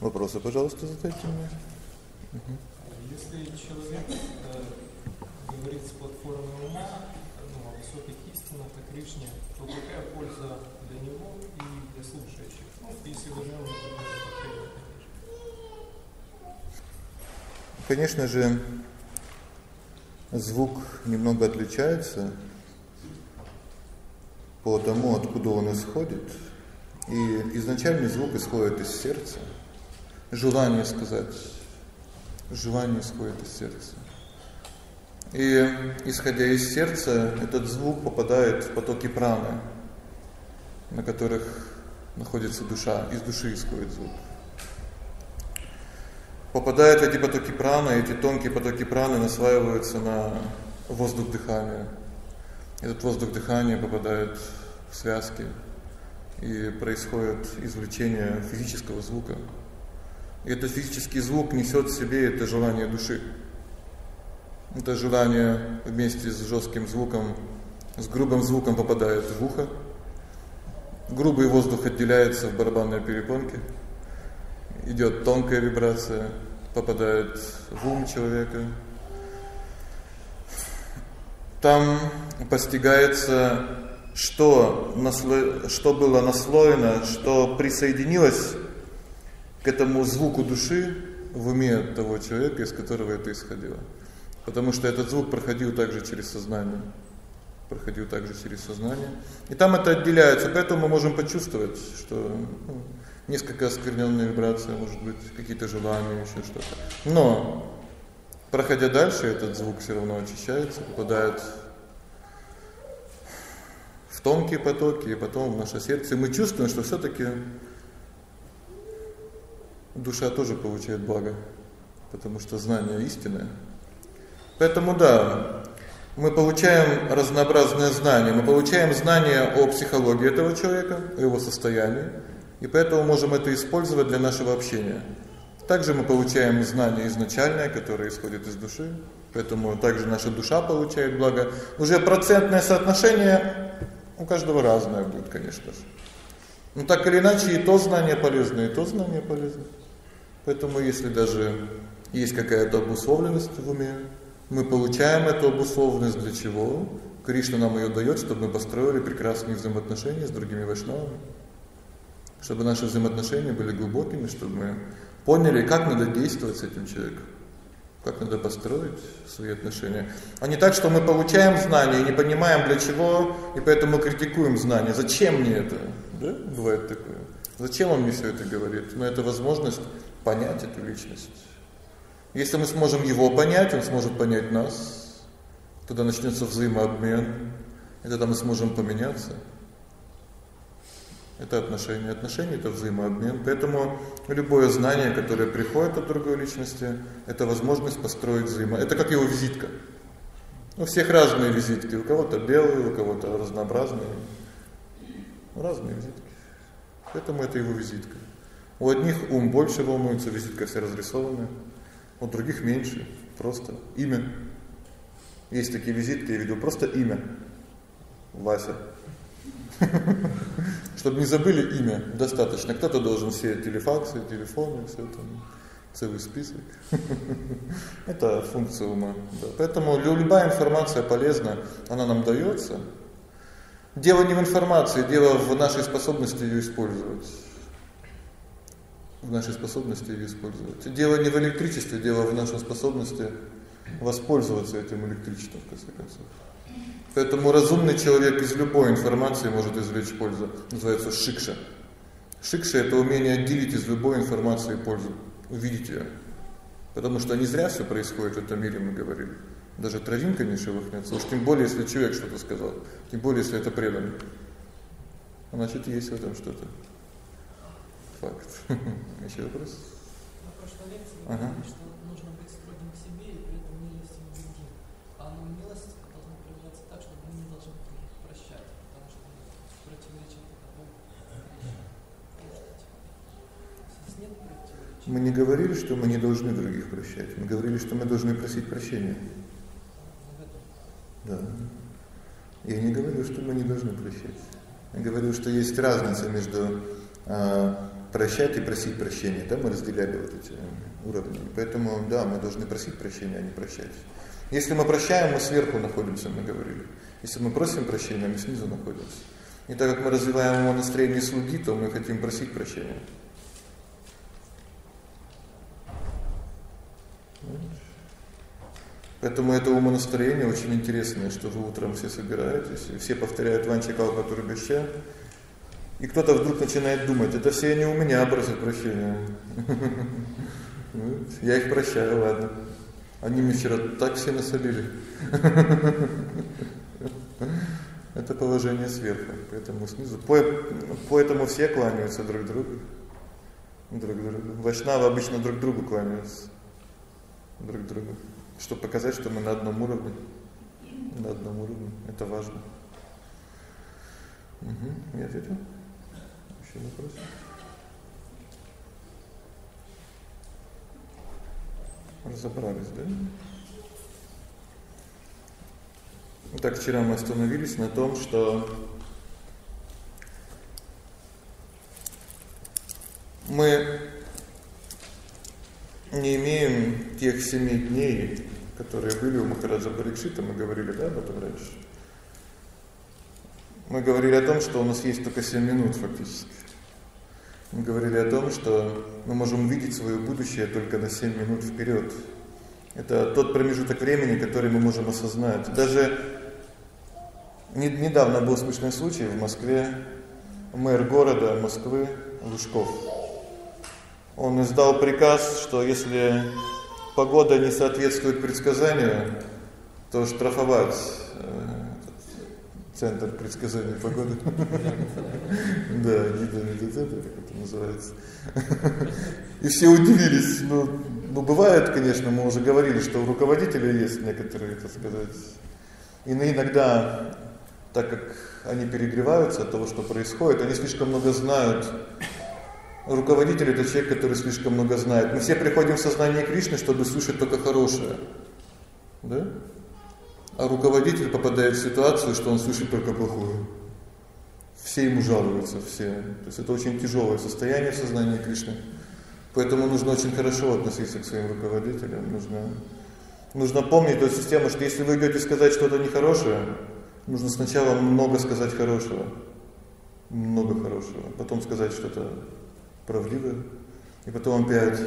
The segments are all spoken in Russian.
Вопросы, пожалуйста, задайте мне. Угу. Если человек э, говорит с платформы ума ну, о высоких истинах, о Кришне, то какая польза для него и для слушающих? Ну, если даже он Конечно же, звук немного отличается по тому, откуда он исходит. И изначальный звук исходит из сердца. Желание сказать, желание исходит из сердца. И исходя из сердца, этот звук попадает в потоки праны, на которых находится душа, из души исходит звук. Попадает в эти потоки праны, эти тонкие потоки праны насваиваются на воздух дыхания. Этот воздух дыхания попадает в связки, и происходит извлечение физического звука. Этот физический звук несет в себе это желание души. Это желание вместе с жестким звуком, с грубым звуком попадает в ухо. Грубый воздух отделяется в барабанной перепонке. Идет тонкая вибрация, попадает в ум человека. Там постигается что, насло... что было наслоено, что присоединилось к этому звуку души в уме того человека, из которого это исходило. Потому что этот звук проходил также через сознание. Проходил также через сознание. И там это отделяется, поэтому мы можем почувствовать, что ну, несколько оскверненная вибрация, может быть, какие-то желания, еще что-то. Но проходя дальше, этот звук все равно очищается, попадает в тонкие потоки и потом в наше сердце. И мы чувствуем, что все таки душа тоже получает благо, потому что знание истинное. Поэтому да, мы получаем разнообразные знания. Мы получаем знания о психологии этого человека, о его состоянии, и поэтому можем это использовать для нашего общения. Также мы получаем знания изначальные, которые исходят из души, поэтому также наша душа получает благо. Уже процентное соотношение у каждого разное будет, конечно же. Но так или иначе и то знание полезно, и то знание полезно. Поэтому если даже есть какая-то обусловленность в уме, мы получаем эту обусловленность для чего? Кришна нам ее дает, чтобы мы построили прекрасные взаимоотношения с другими вайшнавами. Чтобы наши взаимоотношения были глубокими, чтобы мы поняли, как надо действовать с этим человеком как надо построить свои отношения. А не так, что мы получаем знания и не понимаем для чего, и поэтому критикуем знания. Зачем мне это? Да? Бывает такое. Зачем он мне все это говорит? Но это возможность понять эту личность. Если мы сможем его понять, он сможет понять нас. Тогда начнется взаимообмен, и тогда мы сможем поменяться. Это отношения. Отношения это взаимообмен. Поэтому любое знание, которое приходит от другой личности, это возможность построить взаимо. Это как его визитка. У всех разные визитки, у кого-то белые, у кого-то разнообразные. Разные визитки. Поэтому это его визитка. У одних ум больше волнуется, визитка вся разрисованная, у других меньше, просто имя. Есть такие визитки, я видел просто имя. Вася. Чтобы не забыли имя, достаточно. Кто-то должен все телефаксы, телефоны, все это целый список. Это функция ума. Да. Поэтому любая информация полезна, она нам дается. Дело не в информации, дело в нашей способности ее использовать. В нашей способности ее использовать. Дело не в электричестве, дело в нашей способности воспользоваться этим электричеством в конце концов. Поэтому разумный человек из любой информации может извлечь пользу. Называется шикша. Шикша это умение отделить из любой информации пользу, увидеть ее. Потому что не зря все происходит в этом мире, мы говорили. Даже травинка не шелохнется. Уж тем более, если человек что-то сказал. Тем более, если это преданный. Значит, есть в этом что-то. Факт. Еще вопрос? На прошлой лекции вы ага. что нужно быть строгим к себе и при этом милостивым к другим. А милость Мы не говорили, что мы не должны других прощать. Мы говорили, что мы должны просить прощения. Да. Я не говорю, что мы не должны прощать. Я говорю, что есть разница между э, прощать и просить прощения. Да, мы разделяли вот эти уровни. Поэтому, да, мы должны просить прощения, а не прощать. Если мы прощаем, мы сверху находимся, мы говорили. Если мы просим прощения, мы снизу находимся. И так как мы развиваем его настроение слуги, то мы хотим просить прощения. Поэтому это умонастроение очень интересное, что вы утром все собираетесь, и все повторяют Ванча Калпа Турбеща, и кто-то вдруг начинает думать, это все не у меня просят прощения. Я их прощаю, ладно. Они мне вчера так все насолили. Это положение сверху, поэтому снизу. Поэтому все кланяются друг другу. Друг другу. Вайшнавы обычно друг другу кланяются. Друг другу. Чтобы показать, что мы на одном уровне. На одном уровне. Это важно. Угу. Я ответил? Еще вопрос? Разобрались, да? Так, вчера мы остановились на том, что мы не имеем тех семи дней, которые были у Махараджа Парикшита, мы говорили, да, об этом раньше. Мы говорили о том, что у нас есть только 7 минут фактически. Мы говорили о том, что мы можем увидеть свое будущее только на 7 минут вперед. Это тот промежуток времени, который мы можем осознать. Даже Недавно был смешной случай в Москве. Мэр города Москвы Лужков. Он издал приказ, что если погода не соответствует предсказанию, то штрафовать э, центр предсказаний погоды. Да, гидромедицентр, как это называется. И все удивились. Ну, ну, бывает, конечно, мы уже говорили, что у руководителей есть некоторые, так сказать, и иногда так как они перегреваются от того, что происходит, они слишком много знают. Руководитель это человек, который слишком много знает. Мы все приходим в сознание Кришны, чтобы слушать только хорошее. Да? А руководитель попадает в ситуацию, что он слышит только плохое. Все ему жалуются, все. То есть это очень тяжелое состояние в сознании Кришны. Поэтому нужно очень хорошо относиться к своим руководителям, нужно нужно помнить эту систему, что если вы идете сказать что-то нехорошее, Нужно сначала много сказать хорошего, много хорошего, потом сказать что-то правдивое, и потом опять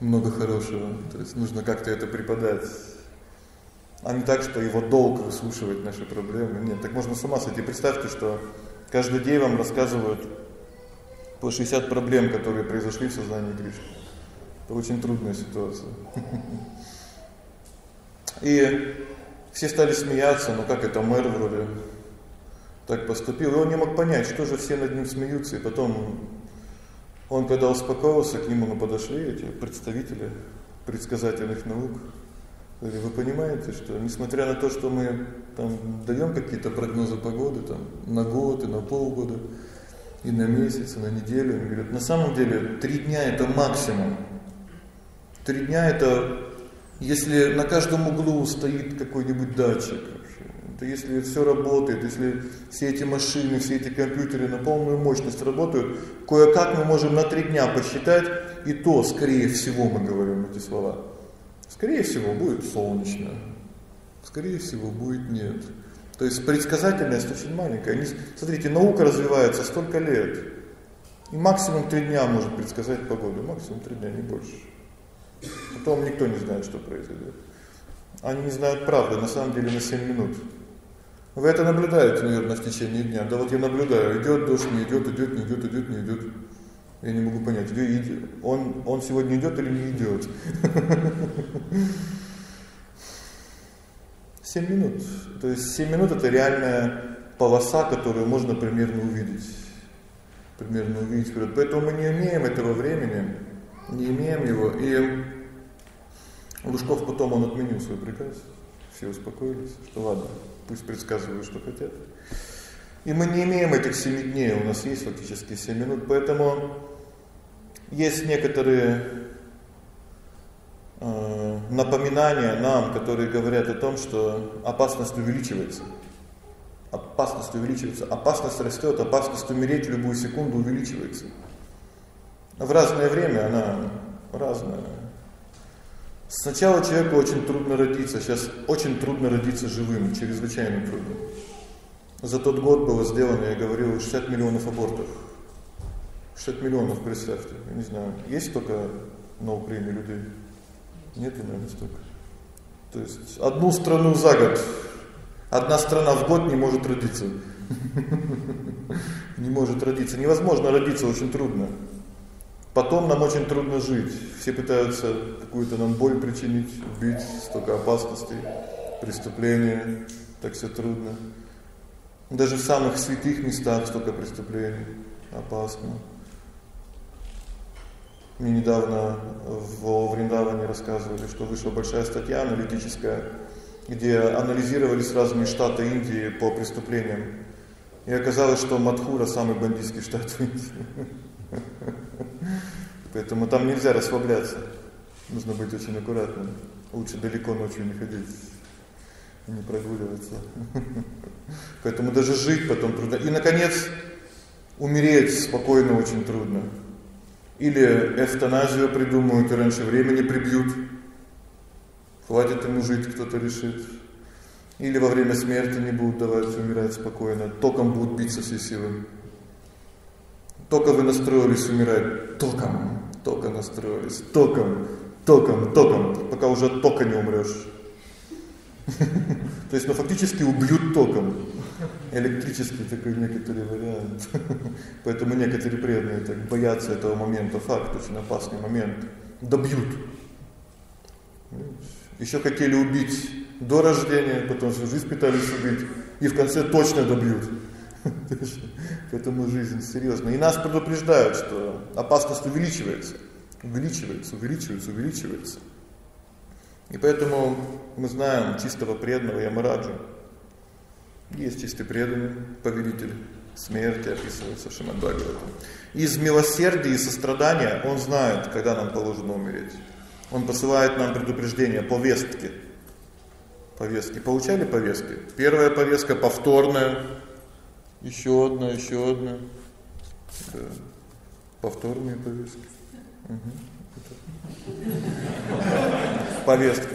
много хорошего. То есть нужно как-то это преподать. А не так, что его долг выслушивать наши проблемы. Нет, так можно с ума сойти. Представьте, что каждый день вам рассказывают по 60 проблем, которые произошли в сознании Кришны. Это очень трудная ситуация. И все стали смеяться, ну как это мэр вроде так поступил. И он не мог понять, что же все над ним смеются. И потом он, когда успокоился, к нему подошли эти представители предсказательных наук. Говорили, вы понимаете, что несмотря на то, что мы там даем какие-то прогнозы погоды там на год и на полгода, и на месяц, и на неделю, они говорят, на самом деле три дня это максимум. Три дня это если на каждом углу стоит какой-нибудь датчик, то если все работает, если все эти машины, все эти компьютеры на полную мощность работают, кое-как мы можем на три дня посчитать, и то, скорее всего, мы говорим эти слова. Скорее всего, будет солнечно. Скорее всего, будет нет. То есть предсказательность очень маленькая. смотрите, наука развивается столько лет. И максимум три дня может предсказать погоду, максимум три дня, не больше. Потом никто не знает, что произойдет. Они не знают правды, на самом деле на 7 минут. Вы это наблюдаете, наверное, в течение дня. Да вот я наблюдаю, идет дождь, не идет, идет, не идет, идет, не идет. Я не могу понять, он он сегодня идет или не идет. 7 минут. То есть 7 минут это реальная полоса, которую можно примерно увидеть. Примерно увидеть вперед. Поэтому мы не имеем этого времени не имеем его. И Лужков потом он отменил свой приказ. Все успокоились, что ладно, пусть предсказывают, что хотят. И мы не имеем этих семи дней, у нас есть фактически 7 минут, поэтому есть некоторые э, напоминания нам, которые говорят о том, что опасность увеличивается. Опасность увеличивается, опасность растет, опасность умереть в любую секунду увеличивается. в разное время она разная. Сначала человеку очень трудно родиться, сейчас очень трудно родиться живым, чрезвычайно трудно. За тот год было сделано, я говорил, 60 миллионов абортов. 60 миллионов, представьте. Я не знаю, есть только на Украине людей? Нет, наверное, столько. То есть одну страну за год, одна страна в год не может родиться. Не может родиться. Невозможно родиться, очень трудно. Потом нам очень трудно жить. Все пытаются какую-то нам боль причинить, убить, столько опасностей, преступления, так все трудно. Даже в самых святых местах столько преступлений, опасно. Мне недавно в Вриндаване рассказывали, что вышла большая статья аналитическая, где анализировались разные штаты Индии по преступлениям. И оказалось, что Мадхура самый бандитский штат в Индии. Поэтому там нельзя расслабляться. Нужно быть очень аккуратным. Лучше далеко ночью не ходить не прогуливаться. Поэтому даже жить потом трудно. И наконец, умереть спокойно очень трудно. Или эвтаназию придумают и раньше времени прибьют. Хватит ему жить, кто-то решит. Или во время смерти не будут давать умирать спокойно, током будут бить со всей силы. Только вы настроились умирать, током, только настроились, током, током, током, пока уже от тока не умрешь. То есть, ну фактически убьют током. Электрический такой некоторый вариант. Поэтому некоторые преданные так боятся этого момента. Факт, очень опасный момент. Добьют. Еще хотели убить до рождения, потом всю жизнь пытались убить. И в конце точно добьют. Поэтому жизнь серьезная. И нас предупреждают, что опасность увеличивается. Увеличивается, увеличивается, увеличивается. И поэтому мы знаем чистого преданного Ямараджу. Есть чистый преданный, повелитель смерти, описывается в Шримад Из милосердия и сострадания он знает, когда нам положено умереть. Он посылает нам предупреждение, повестки. Повестки. Получали повестки? Первая повестка повторная, еще одна, еще одна. Да. Повторные повестки. Угу. Повестка.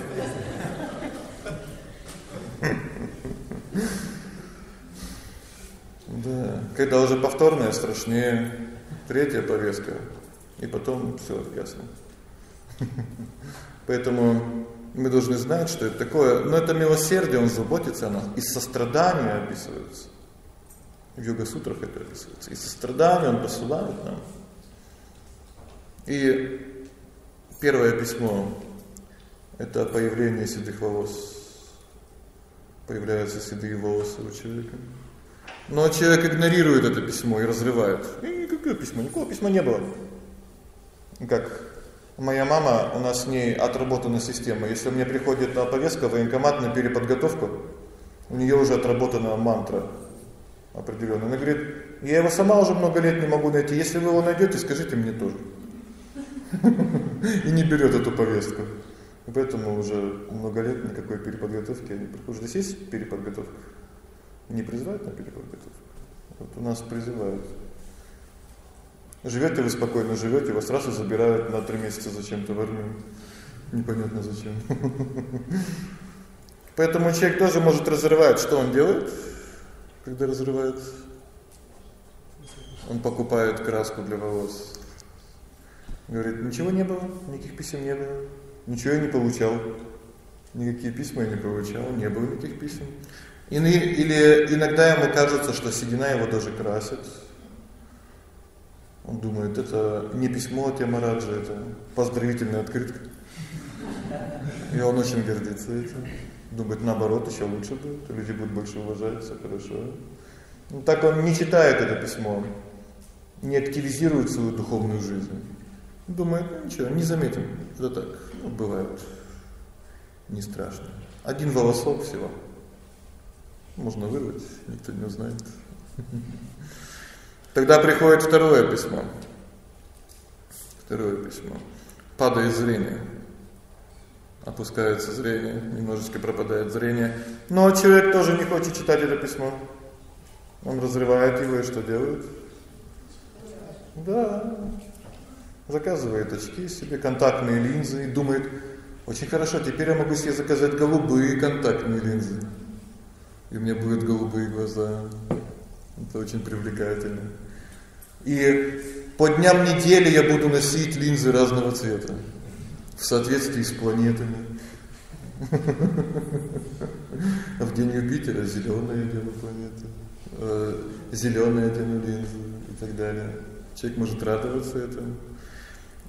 Да, когда уже повторная страшнее, третья повестка, и потом все ясно. Поэтому мы должны знать, что это такое, но это милосердие, он заботится о нас, и сострадание описывается. В йога-сутрах это описывается. И сострадание он посылает нам. И первое письмо это появление седых волос. Появляются седые волосы у человека. Но человек игнорирует это письмо и разрывает. И никакое письмо, никакого письма не было. Как моя мама, у нас с ней отработана система. Если мне приходит повестка военкомат на переподготовку, у нее уже отработана мантра определённая. Она говорит: "Я его сама уже много лет не могу найти. Если вы его найдёте, скажите мне тоже". И не берёт эту повестку. Поэтому уже много лет никакой переподготовки не проходит. Здесь есть переподготовка. Не призывают на переподготовку. Вот у нас призывают. Живете вы спокойно, живете, вас сразу забирают на три месяца зачем-то в армию. Непонятно зачем. Поэтому человек тоже может разрывать, что он делает? когда разрывает, он покупает краску для волос. Говорит: "Ничего не было, никаких писем не было. Ничего я не получал. Никакие письма я не получал, не было никаких писем". Или или иногда ему кажется, что седина его даже красит. Он думает, это не письмо от Ямараджа, это поздравительная открытка. И он очень гордится этим. Думает, наоборот, еще лучше будет, люди будут больше уважать, все хорошо. Ну, так он не читает это письмо, не активизирует свою духовную жизнь. Думает, ну ничего, не заметим. Это так, ну, бывает. Не страшно. Один волосок всего. Можно вырвать, никто не узнает. Тогда приходит второе письмо. Второе письмо. Падает зрение опускается зрение, немножечко пропадает зрение. Но человек тоже не хочет читать это письмо. Он разрывает его и что делает? Да. Заказывает очки себе, контактные линзы и думает, очень хорошо, теперь я могу себе заказать голубые контактные линзы. И у меня будут голубые глаза. Это очень привлекательно. И по дням недели я буду носить линзы разного цвета в соответствии с планетами. В день Юпитера зеленая одену планету, э, зеленая одену линзы и так далее. Человек может радоваться этому.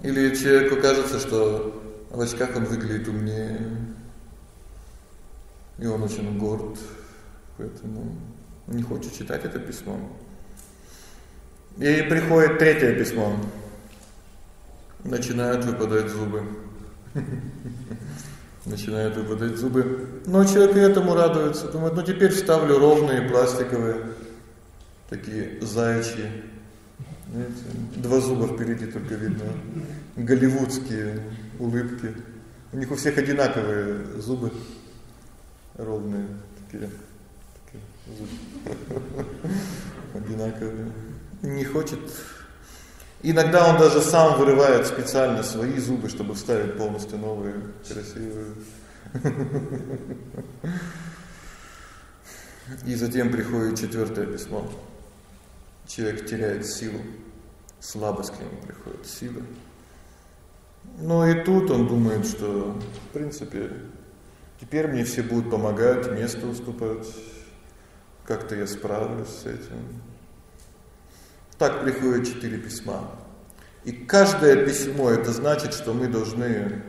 Или человеку кажется, что в очках он выглядит умнее, и он очень горд, поэтому не хочет читать это письмо. И приходит третье письмо. Начинают выпадать зубы. Начинают выпадать зубы. Но человек и этому радуется. Думает, ну теперь вставлю ровные пластиковые такие заячьи. Знаете, два зуба впереди только видно. Голливудские улыбки. У них у всех одинаковые зубы ровные такие. такие зубы. Одинаковые. Не хочет Иногда он даже сам вырывает специально свои зубы, чтобы вставить полностью новые, красивые. И затем приходит четвертое письмо. Человек теряет силу, слабость к нему приходит, сила. Но и тут он думает, что, в принципе, теперь мне все будут помогать, место уступать, как-то я справлюсь с этим. Так приходят четыре письма. И каждое письмо это значит, что мы должны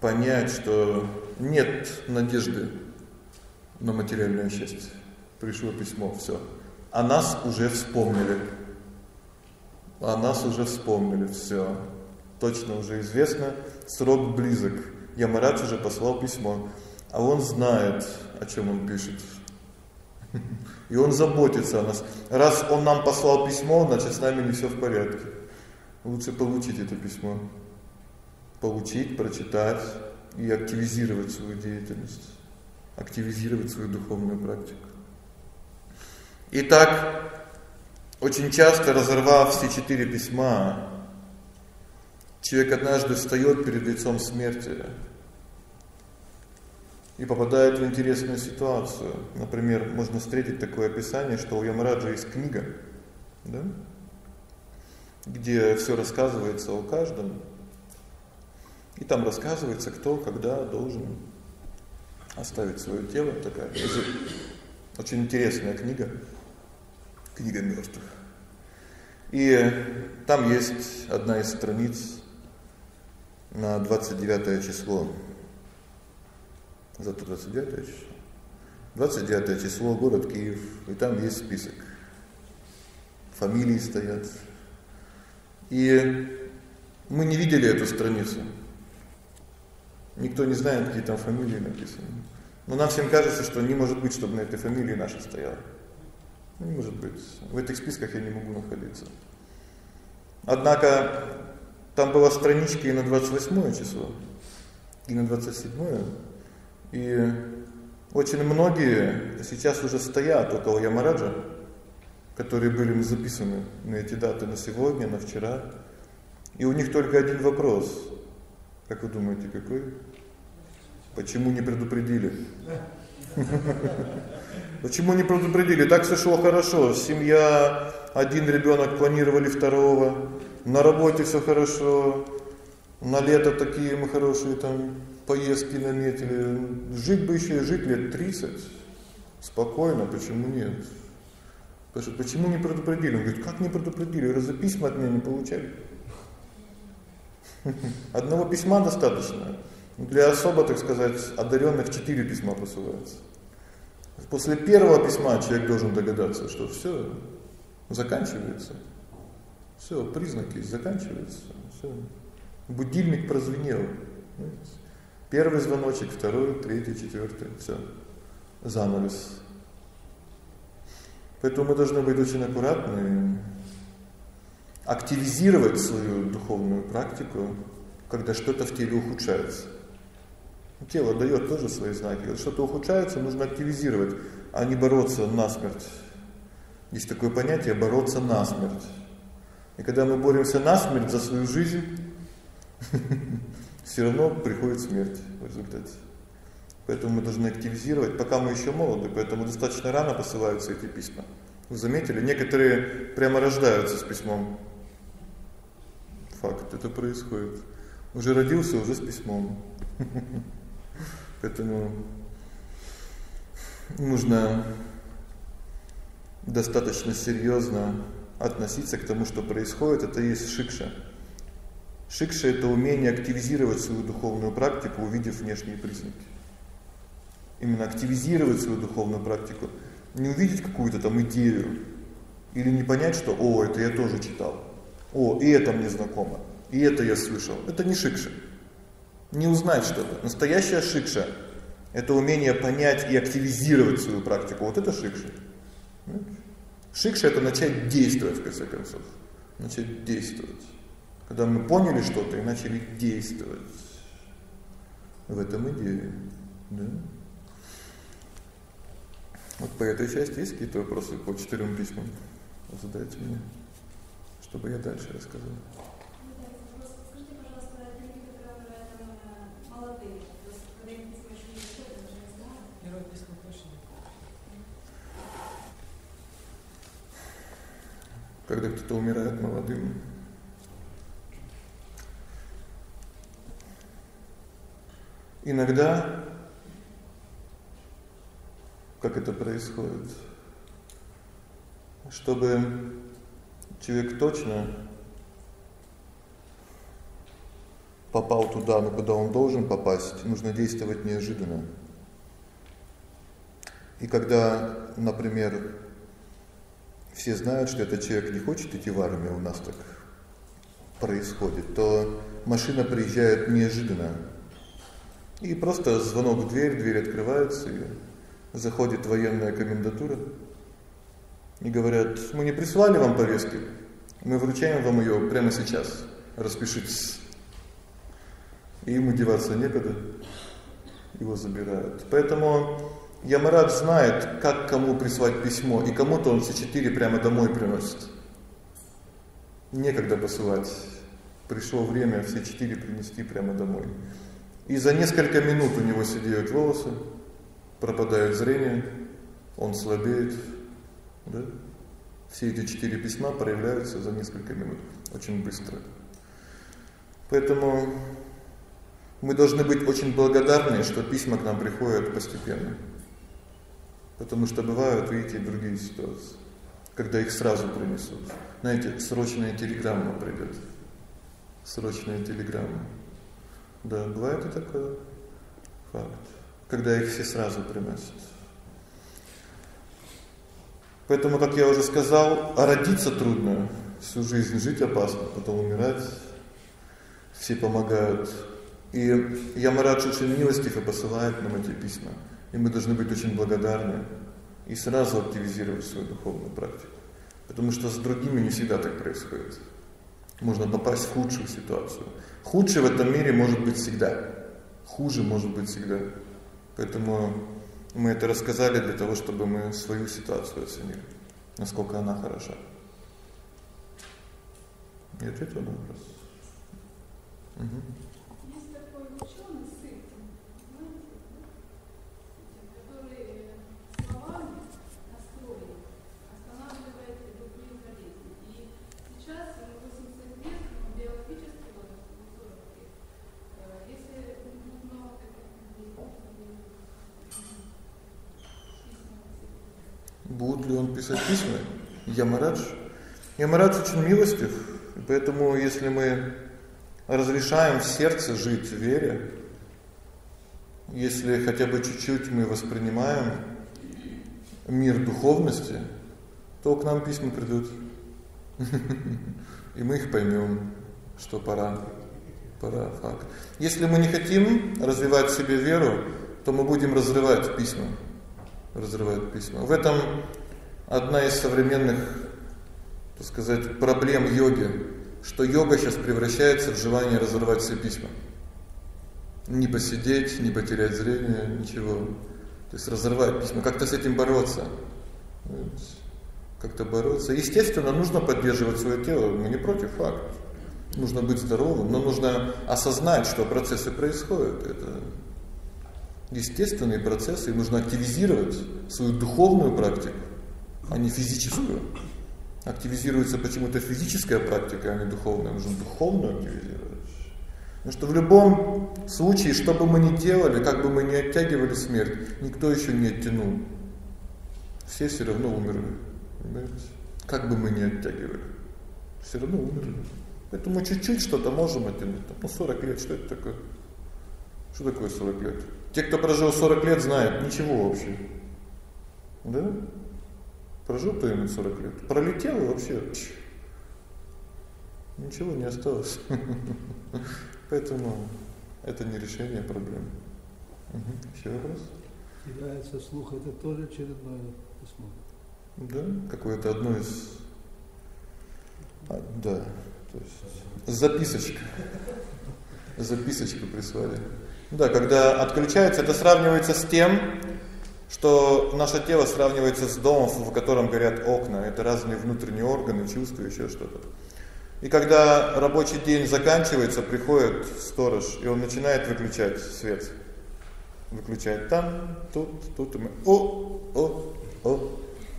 понять, что нет надежды на материальное счастье. Пришло письмо, все. А нас уже вспомнили. А нас уже вспомнили, все. Точно уже известно, срок близок. Ямарадж уже послал письмо, а он знает, о чем он пишет. И он заботится о нас. Раз он нам послал письмо, значит, с нами не все в порядке. Лучше получить это письмо. Получить, прочитать и активизировать свою деятельность, активизировать свою духовную практику. Итак, очень часто разорвав все четыре письма, человек однажды встает перед лицом смерти и попадает в интересную ситуацию. Например, можно встретить такое описание, что у Ямараджа есть книга, да? где все рассказывается о каждом. И там рассказывается, кто когда должен оставить свое тело, такая очень интересная книга, книга мертвых. И там есть одна из страниц на 29 число Завтра 29 число. 29 число, город Киев, и там есть список. Фамилии стоят. И мы не видели эту страницу. Никто не знает, какие там фамилии написаны. Но нам всем кажется, что не может быть, чтобы на этой фамилии наша стояла. Ну, не может быть. В этих списках я не могу находиться. Однако там была страничка и на 28 число, и на 27 и очень многие сейчас уже стоят около Ямараджа, которые были записаны на эти даты на сегодня, на вчера. И у них только один вопрос. Как вы думаете, какой? Почему не предупредили? Почему не предупредили? Так все шло хорошо. Семья, один ребенок, планировали второго. На работе все хорошо. На лето такие мы хорошие там поездки наметили. Жить бы еще жить лет 30. Спокойно, почему нет? Спрашивает, почему не предупредили? Он говорит, как не предупредили? Разве письма от меня не получали? Одного письма достаточно. Для особо, так сказать, одаренных четыре письма посылаются. После первого письма человек должен догадаться, что все заканчивается. Все, признаки заканчиваются. Все. Будильник прозвенел. Первый звоночек, второй, третий, четвертый, все. Занавес. Поэтому мы должны быть очень аккуратны, активизировать свою духовную практику, когда что-то в теле ухудшается. Тело дает тоже свои знаки. Когда что-то ухудшается, нужно активизировать, а не бороться насмерть. Есть такое понятие бороться насмерть. И когда мы боремся насмерть за свою жизнь, все равно приходит смерть в результате. Поэтому мы должны активизировать, пока мы еще молоды, поэтому достаточно рано посылаются эти письма. Вы заметили, некоторые прямо рождаются с письмом. Факт, это происходит. Уже родился, уже с письмом. Поэтому нужно достаточно серьезно относиться к тому, что происходит, это и есть шикша. Шикша это умение активизировать свою духовную практику, увидев внешние признаки. Именно активизировать свою духовную практику, не увидеть какую-то там идею или не понять, что: "О, это я тоже читал. О, и это мне знакомо. И это я слышал". Это не шикша. Не узнать что-то. Настоящая шикша это умение понять и активизировать свою практику. Вот это шикша. Шикша это начать действовать в конце концов. Начать действовать. Когда мы поняли что-то и начали действовать. В этом идея. Да? Вот по этой части есть какие-то вопросы по четырем письмам? Задайте мне, чтобы я дальше рассказал. Когда кто-то умирает молодым. Иногда как это происходит? Чтобы человек точно попал туда, куда он должен попасть, нужно действовать неожиданно. И когда, например, все знают, что этот человек не хочет идти в армию, у нас так происходит, то машина приезжает неожиданно. И просто звонок в дверь, дверь открывается, и заходит военная комендатура и говорят: "Мы не прислали вам повестки. Мы вручаем вам ее прямо сейчас. Распишитесь". И ему деваться некуда. Его забирают. Поэтому Ямарадж знает, как кому прислать письмо, и кому-то он все четыре прямо домой приносит. Некогда посылать. Пришло время все четыре принести прямо домой. И за несколько минут у него седеют волосы, пропадает зрение, он слабеет, да? Все эти четыре письма проявляются за несколько минут, очень быстро. Поэтому мы должны быть очень благодарны, что письма к нам приходят постепенно. Потому что бывают, видите, другие ситуации, когда их сразу принесут. Знаете, срочная телеграмма придет. Срочная телеграмма. Да, бывает и такое. Факт. Когда их все сразу приносят. Поэтому, как я уже сказал, а родиться трудно, всю жизнь жить опасно, потом умирать. Все помогают. И Ямарадж очень милостив и посылает нам эти письма. И мы должны быть очень благодарны и сразу активизировать свою духовную практику. Потому что с другими не всегда так происходит. Можно попасть в худшую ситуацию. Худшее в этом мире может быть всегда. Хуже может быть всегда. Поэтому мы это рассказали для того, чтобы мы свою ситуацию оценили, насколько она хороша. И ответил на вопрос. Угу. Будет ли он писать письма? Ямарадж. Ямарадж очень милостив, поэтому если мы разрешаем в сердце жить в вере, если хотя бы чуть-чуть мы воспринимаем мир духовности, то к нам письма придут. И мы их поймем, что пора. Пора факт. Если мы не хотим развивать в себе веру, то мы будем разрывать письма разрывают письма. В этом одна из современных, так сказать, проблем йоги, что йога сейчас превращается в желание разорвать все письма. Не посидеть, не потерять зрение, ничего. То есть разорвать письма, как-то с этим бороться. как-то бороться. Естественно, нужно поддерживать свое тело, мы не против, факт. Нужно быть здоровым, но нужно осознать, что процессы происходят. Это естественные процессы, и нужно активизировать свою духовную практику, а не физическую. Активизируется почему-то физическая практика, а не духовная. Нужно духовную активизировать. Потому что в любом случае, что бы мы ни делали, как бы мы ни оттягивали смерть, никто еще не оттянул. Все все равно умерли. Понимаете? Как бы мы ни оттягивали, все равно умерли. Поэтому чуть-чуть что-то можем оттянуть. Ну 40 лет, что это такое? Что такое 40 лет? Те, кто прожил 40 лет, знают ничего вообще. Да? Прожил кто-нибудь 40 лет? Пролетел и вообще ничего не осталось. Поэтому это не решение проблем. Угу. Еще вопрос? Является слух, это тоже очередное письмо. Да, какое-то одно из... А, да, то есть записочка. Записочку прислали. Да, когда отключается, это сравнивается с тем, что наше тело сравнивается с домом, в котором горят окна. Это разные внутренние органы, чувства, еще что-то. И когда рабочий день заканчивается, приходит сторож, и он начинает выключать свет. Выключает там, тут, тут и мы. О, о, о,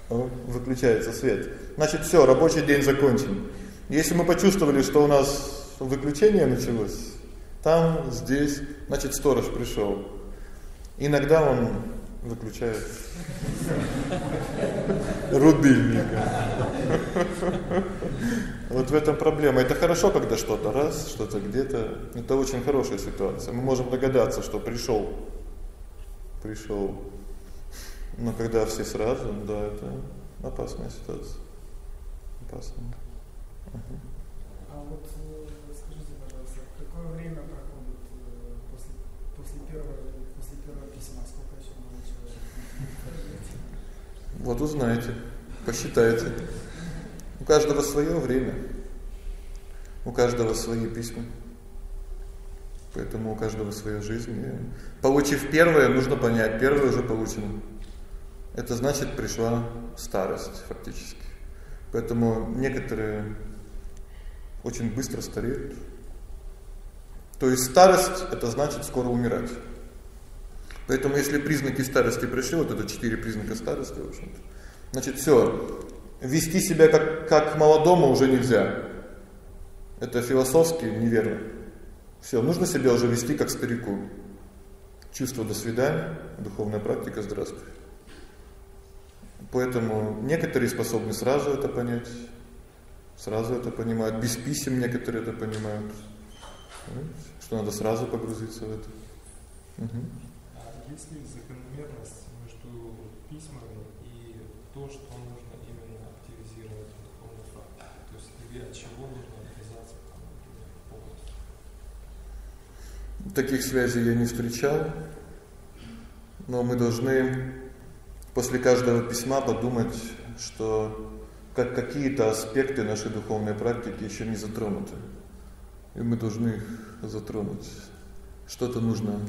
о, выключается свет. Значит, все, рабочий день закончен. Если мы почувствовали, что у нас выключение началось, там, здесь, значит, сторож пришел. Иногда он выключает рубильника. Вот в этом проблема. Это хорошо, когда что-то раз, что-то где-то. Это очень хорошая ситуация. Мы можем догадаться, что пришел, пришел. Но когда все сразу, да, это опасная ситуация. Опасная. Угу. А вот э, скажите, пожалуйста, какое время проходит э, после, после, первого, после первого письма? Сколько еще может человек Вот узнаете, посчитайте. У каждого свое время. У каждого свои письма. Поэтому у каждого своя жизнь. И получив первое, нужно понять, первое уже получено. Это значит пришла старость фактически. Поэтому некоторые очень быстро стареют. То есть старость это значит скоро умирать. Поэтому если признаки старости пришли, вот это четыре признака старости, в общем-то. Значит, все. Вести себя как как молодому уже нельзя. Это философски неверно. Все, нужно себя уже вести как старику. Чувство до свидания, духовная практика здравствуй. Поэтому некоторые способны сразу это понять, сразу это понимают, без писем некоторые это понимают. Что надо сразу погрузиться в это. Угу. Есть ли закономерность между письмами и то, что нужно именно активизировать в духовной практике? То есть или от чего нужно отказаться? Таких связей я не встречал. Но мы должны после каждого письма подумать, что как какие-то аспекты нашей духовной практики еще не затронуты. И мы должны их затронуть. Что-то нужно,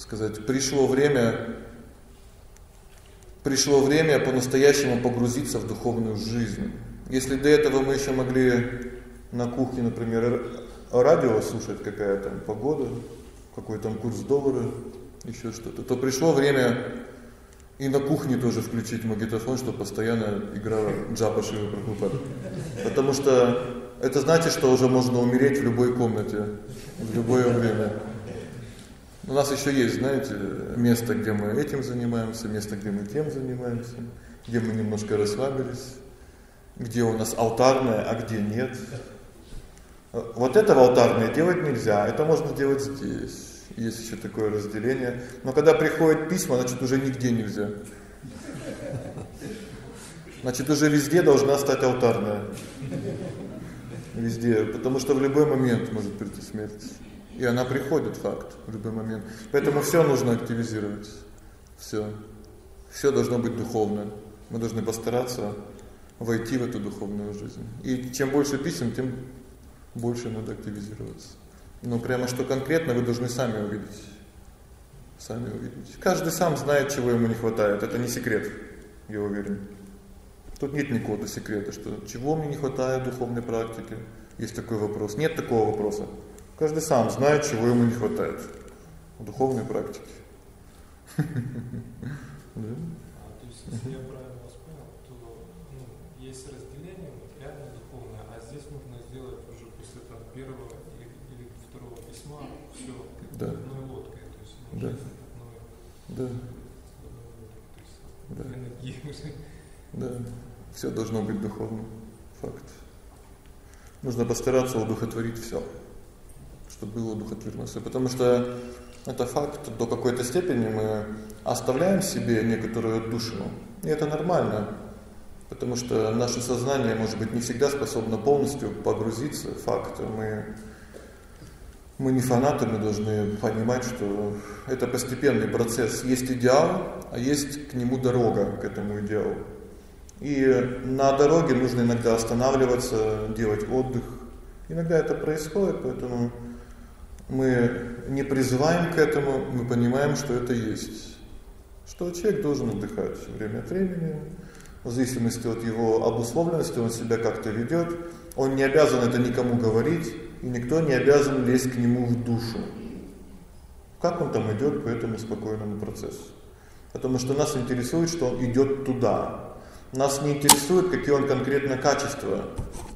так сказать, пришло время пришло время по-настоящему погрузиться в духовную жизнь. Если до этого мы еще могли на кухне, например, радио слушать, какая там погода, какой там курс доллара, еще что-то, то пришло время и на кухне тоже включить магнитофон, чтобы постоянно играла Джапа Шива. Потому что это значит, что уже можно умереть в любой комнате, в любое время. У нас еще есть, знаете, место, где мы этим занимаемся, место, где мы тем занимаемся, где мы немножко расслабились, где у нас алтарное, а где нет. Вот это алтарное делать нельзя, это можно делать здесь. Есть еще такое разделение. Но когда приходят письма, значит уже нигде нельзя. Значит, уже везде должна стать алтарная. Везде, потому что в любой момент может прийти смерть. И она приходит, факт, в любой момент. Поэтому все нужно активизировать. Все. Все должно быть духовно. Мы должны постараться войти в эту духовную жизнь. И чем больше писем, тем больше надо активизироваться. Ну прямо что конкретно вы должны сами увидеть. Сами увидеть. Каждый сам знает, чего ему не хватает. Это не секрет, я уверен. Тут нет никакого секрета, что чего мне не хватает в духовной практике. Есть такой вопрос. Нет такого вопроса. Каждый сам знает, чего ему не хватает в духовной практике. Да? А, то есть, если я правильно вас понял, то ну, есть разделение материальное, духовное, а здесь нужно сделать уже после там, первого или, или второго письма все одной лодкой. То есть, да. одной, да. да. Да. Все должно быть духовным. Факт. Нужно постараться удухотворить все, чтобы было удухотворено все, потому что это факт, до какой-то степени мы оставляем себе некоторую отдушину. И это нормально, потому что наше сознание, может быть, не всегда способно полностью погрузиться в факт. Мы мы не фанаты, мы должны понимать, что это постепенный процесс. Есть идеал, а есть к нему дорога, к этому идеалу. И на дороге нужно иногда останавливаться, делать отдых. Иногда это происходит, поэтому мы не призываем к этому, мы понимаем, что это есть. Что человек должен отдыхать время от времени, в зависимости от его обусловленности, он себя как-то ведет. Он не обязан это никому говорить, и никто не обязан лезть к нему в душу. Как он там идет по этому спокойному процессу? Потому что нас интересует, что он идет туда. Нас не интересует, какие он конкретно качества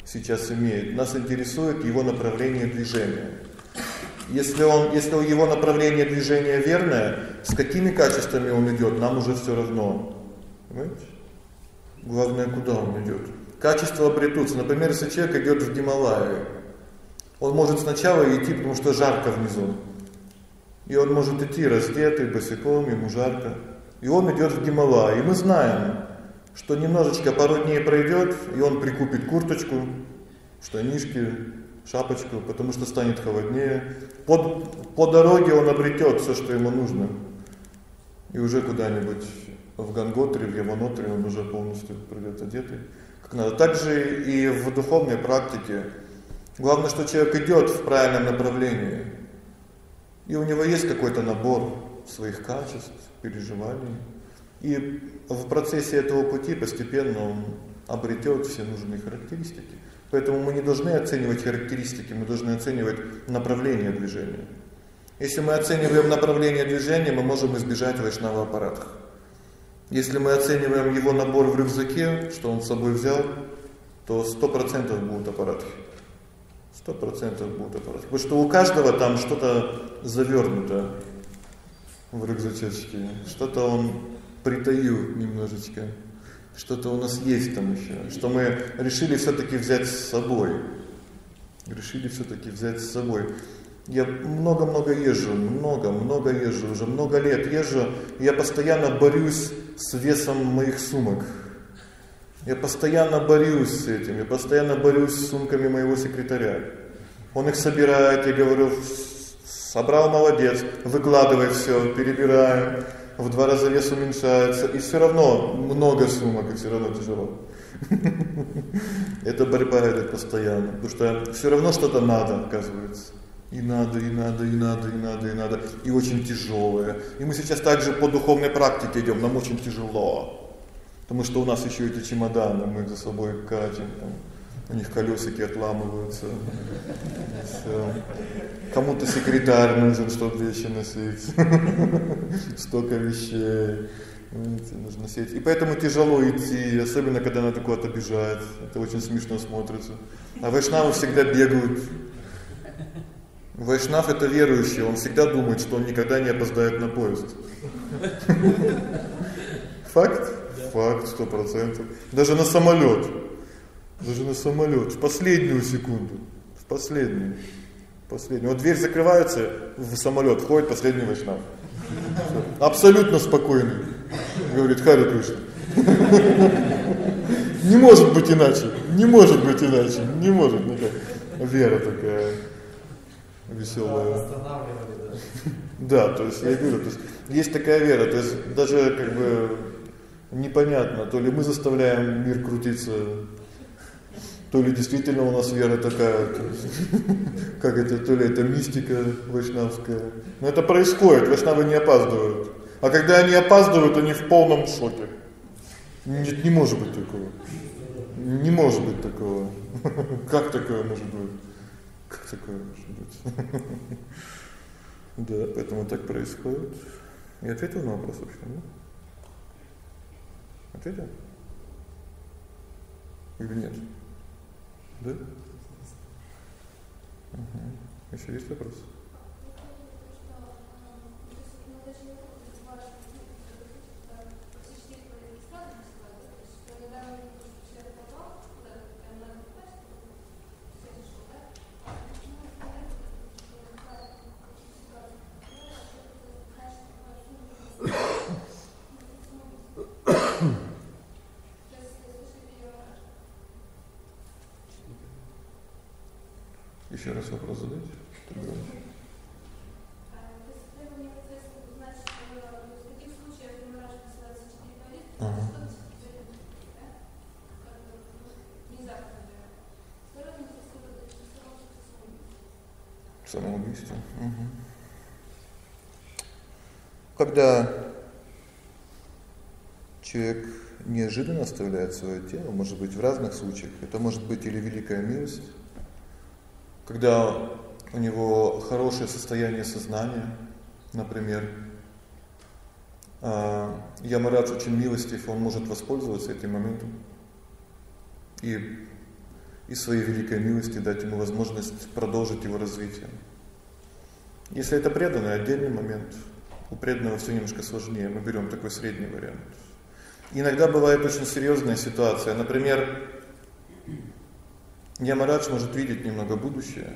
сейчас имеет. Нас интересует его направление движения. Если он, если его направление движения верное, с какими качествами он идет, нам уже все равно. Понимаете? Главное, куда он идет. Качества обретутся. Например, если человек идет в Гималайи, он может сначала идти, потому что жарко внизу. И он может идти раздетый, босиком, ему жарко. И он идет в Гималайи. И мы знаем, что немножечко пару дней пройдет, и он прикупит курточку, штанишки, шапочку, потому что станет холоднее. По, по дороге он обретет все, что ему нужно. И уже куда-нибудь в Ганготре, в Яманотре он уже полностью придет одетый, как надо. Также и в духовной практике. Главное, что человек идет в правильном направлении. И у него есть какой-то набор своих качеств, переживаний. И в процессе этого пути постепенно он обретет все нужные характеристики. Поэтому мы не должны оценивать характеристики, мы должны оценивать направление движения. Если мы оцениваем направление движения, мы можем избежать вайшнава аппаратах. Если мы оцениваем его набор в рюкзаке, что он с собой взял, то 100% будут аппараты. 100% будут аппараты. Потому что у каждого там что-то завернуто в рюкзачке. Что-то он притаил немножечко. Что-то у нас есть там еще, что мы решили все таки взять с собой. Решили все таки взять с собой. Я много-много езжу, много-много езжу, уже много лет езжу, я постоянно борюсь с весом моих сумок. Я постоянно борюсь с этим, я постоянно борюсь с сумками моего секретаря. Он их собирает, я говорю, собрал молодец, выкладывай все, перебираем в два раза вес уменьшается, и все равно много сумок, и все равно тяжело. Это борьба идет постоянно, потому что все равно что-то надо, оказывается. И надо, и надо, и надо, и надо, и надо, и очень тяжелое. И мы сейчас также по духовной практике идем, нам очень тяжело. Потому что у нас еще эти чемоданы, мы за собой катим там у них колесики отламываются. Кому-то секретарь нужен, чтобы вещи носить. Столько вещей. Видите, нужно носить. И поэтому тяжело идти, особенно когда надо куда-то бежать. Это очень смешно смотрится. А вайшнавы всегда бегают. Вайшнав это верующий, он всегда думает, что он никогда не опоздает на поезд. Факт? Факт, сто процентов. Даже на самолет. Даже на самолет в последнюю секунду, в последнюю. Последнюю. Вот дверь закрывается, в самолет входит последний вайшнав. Абсолютно спокойный. Говорит: "Хари Кришна". Не может быть иначе. Не может быть иначе. Не может никак. Вера такая веселая. Да, то есть я говорю, то есть есть такая вера, то есть даже как бы непонятно, то ли мы заставляем мир крутиться то ли действительно у нас вера такая, как это, то ли это мистика вайшнавская. Но это происходит, вайшнавы не опаздывают. А когда они опаздывают, они в полном шоке. Нет, не может быть такого. Не может быть такого. Как такое может быть? Как такое может быть? Да, поэтому так происходит. Я ответил на вопрос вообще, да? Ответил? Или нет? Да? Угу. Еще есть вопрос? Еще раз вопрос задайте. Ага. Самоубийство. Угу. Когда человек неожиданно оставляет свое тело, может быть в разных случаях, это может быть или великая милость, когда у него хорошее состояние сознания, например, а, Ямарадж очень милостив, он может воспользоваться этим моментом и и своей великой милости дать ему возможность продолжить его развитие. Если это преданный отдельный момент, у преданного все немножко сложнее. Мы берем такой средний вариант. Иногда бывает очень серьезная ситуация. Например, Ямарадж может видеть немного будущее.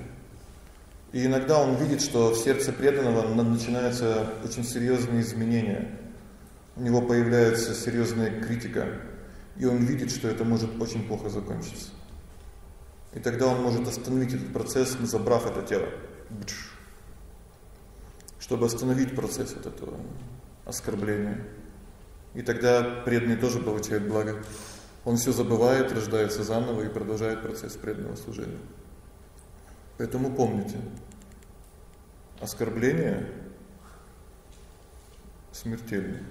И иногда он видит, что в сердце преданного начинаются очень серьезные изменения. У него появляется серьезная критика, и он видит, что это может очень плохо закончиться. И тогда он может остановить этот процесс, забрав это тело. Чтобы остановить процесс вот этого оскорбления. И тогда преданный тоже получает благо. Он все забывает, рождается заново и продолжает процесс преданного служения. Поэтому помните, оскорбление смертельное.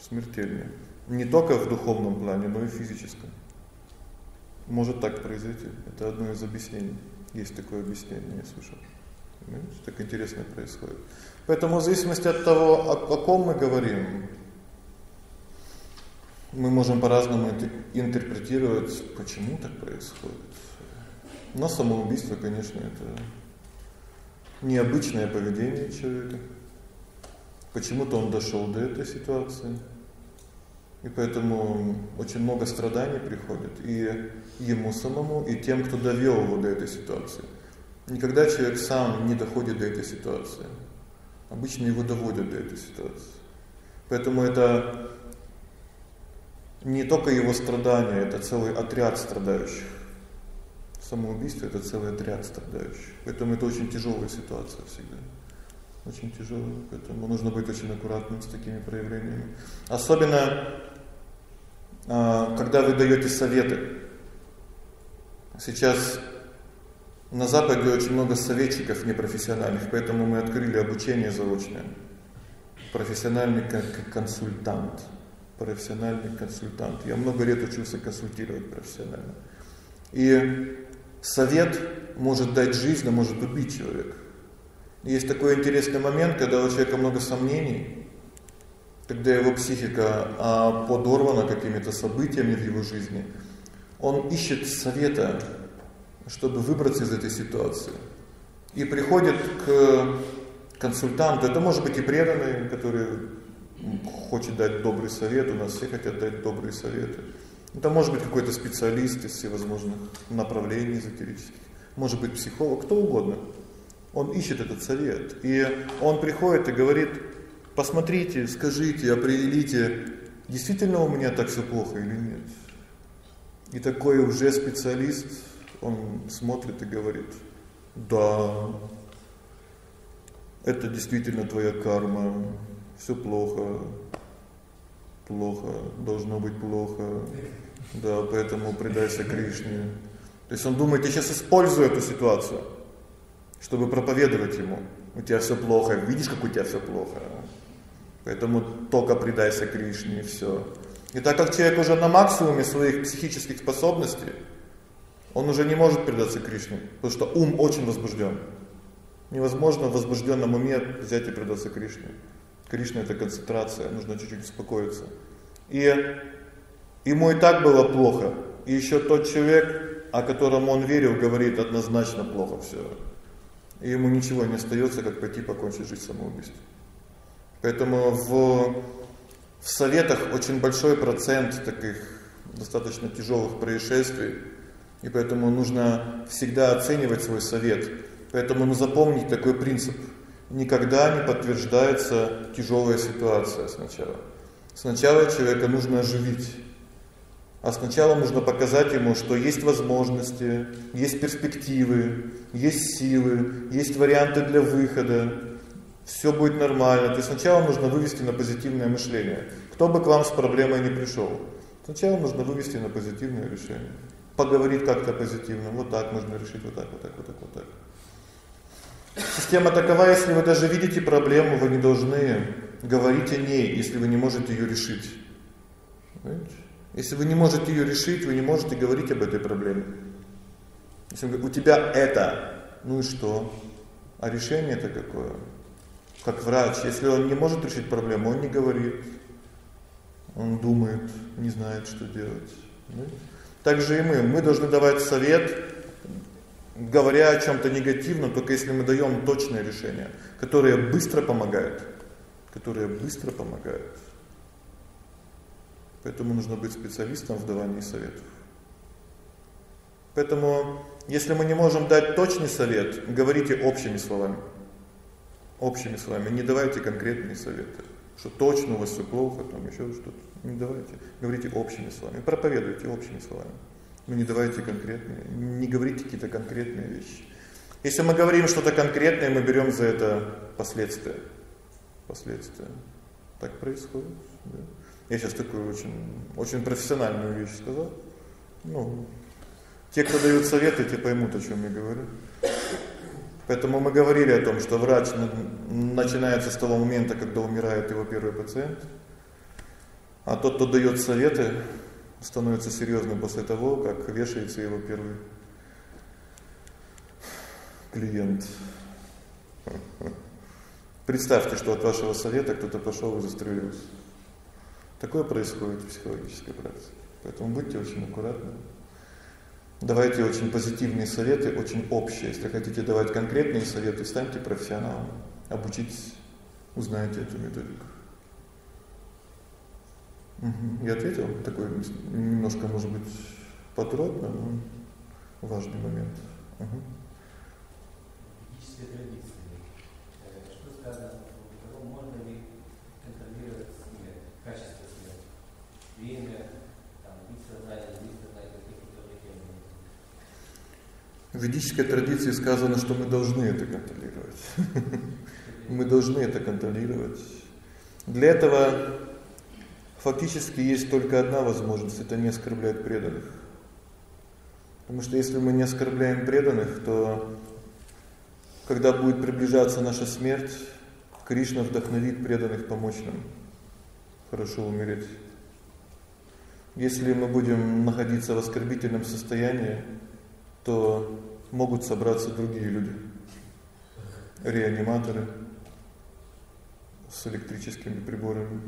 Смертельное. Не только в духовном плане, но и в физическом. Может так произойти. Это одно из объяснений. Есть такое объяснение, я слышал. Понимаете, так интересно происходит. Поэтому в зависимости от того, о, о ком мы говорим, мы можем по-разному интерпретировать, почему так происходит. Но самоубийство, конечно, это необычное поведение человека. Почему-то он дошел до этой ситуации. И поэтому очень много страданий приходит и ему самому, и тем, кто довел его до этой ситуации. Никогда человек сам не доходит до этой ситуации. Обычно его доводят до этой ситуации. Поэтому это не только его страдания, это целый отряд страдающих. Самоубийство это целый отряд страдающих. Поэтому это очень тяжелая ситуация всегда. Очень тяжелая, поэтому нужно быть очень аккуратным с такими проявлениями. Особенно а, когда вы даёте советы. Сейчас на западе очень много советчиков непрофессиональных, поэтому мы открыли обучение заочное. Профессиональный консультант профессиональный консультант. Я много лет учился консультировать профессионально. И совет может дать жизнь, а может убить человека. Есть такой интересный момент, когда у человека много сомнений, когда его психика а, подорвана какими-то событиями в его жизни. Он ищет совета, чтобы выбраться из этой ситуации. И приходит к консультанту. Это может быть и преданный, который хочет дать добрый совет, у нас все хотят дать добрые советы. Это может быть какой-то специалист из всевозможных направлений эзотерических, может быть психолог, кто угодно. Он ищет этот совет, и он приходит и говорит: "Посмотрите, скажите, определите, действительно у меня так все плохо или нет". И такой уже специалист, он смотрит и говорит: "Да. Это действительно твоя карма все плохо, плохо, должно быть плохо. Да, поэтому предайся Кришне. То есть он думает, я сейчас использую эту ситуацию, чтобы проповедовать ему. У тебя все плохо, видишь, как у тебя все плохо. Поэтому только предайся Кришне и все. И так как человек уже на максимуме своих психических способностей, он уже не может предаться Кришне, потому что ум очень возбужден. Невозможно в возбужденном уме взять и предаться Кришне. Кришна это концентрация, нужно чуть-чуть успокоиться. И ему и так было плохо. И еще тот человек, о котором он верил, говорит однозначно плохо все. И ему ничего не остается, как пойти покончить жизнь самоубийством. Поэтому в в советах очень большой процент таких достаточно тяжелых происшествий, и поэтому нужно всегда оценивать свой совет. Поэтому ну запомнить такой принцип: никогда не подтверждается тяжелая ситуация сначала. Сначала человека нужно оживить. А сначала нужно показать ему, что есть возможности, есть перспективы, есть силы, есть варианты для выхода все будет нормально. То есть сначала нужно вывести на позитивное мышление. Кто бы к вам с проблемой не пришел, сначала нужно вывести на позитивное решение. Поговорить как-то позитивно. Вот так можно решить, вот так, вот так, вот так, вот так. Система такова, если вы даже видите проблему, вы не должны говорить о ней, если вы не можете ее решить. Понимаете? Если вы не можете ее решить, вы не можете говорить об этой проблеме. Если у тебя это, ну и что? А решение это какое? как врач, если он не может решить проблему, он не говорит. Он думает, не знает, что делать. Так же и мы. Мы должны давать совет, говоря о чем то негативном, только если мы даем точное решение, которое быстро помогает, которое быстро помогает. Поэтому нужно быть специалистом в давании советов. Поэтому, если мы не можем дать точный совет, говорите общими словами общими словами, не давайте конкретные советы, что точно у вас все плохо, там еще что-то. Не давайте. Говорите общими словами, проповедуйте общими словами. Но не давайте конкретные, не говорите какие-то конкретные вещи. Если мы говорим что-то конкретное, мы берем за это последствия. Последствия. Так происходит, да. Я сейчас такую очень очень профессиональную вещь сказал. Ну, те, кто дают советы, те поймут, о чем я говорю. Поэтому мы говорили о том, что врач начинается с того момента, когда умирает его первый пациент. А тот, кто даёт советы, становится серьёзным после того, как вешается его первый клиент. Представьте, что от вашего совета кто-то пошёл и застрелился. Такое происходит в психологической практике. Поэтому будьте очень аккуратны. Давайте очень позитивные советы, очень общие. Если хотите давать конкретные советы, станьте профессионалом, обучитесь, узнайте эту методику. Угу. Я ответил такой немножко, может быть, подробно, но важный момент. Угу. Что сказано того, можно ли контролировать смерть, качество смерти, время, там, вид сознания, В ведической традиции сказано, что мы должны это контролировать. Мы должны это контролировать. Для этого фактически есть только одна возможность это не оскорблять преданных. Потому что если мы не оскорбляем преданных, то когда будет приближаться наша смерть, Кришна вдохновит преданных помочь нам хорошо умереть. Если мы будем находиться в оскорбительном состоянии, то могут собраться другие люди. Реаниматоры с электрическими приборами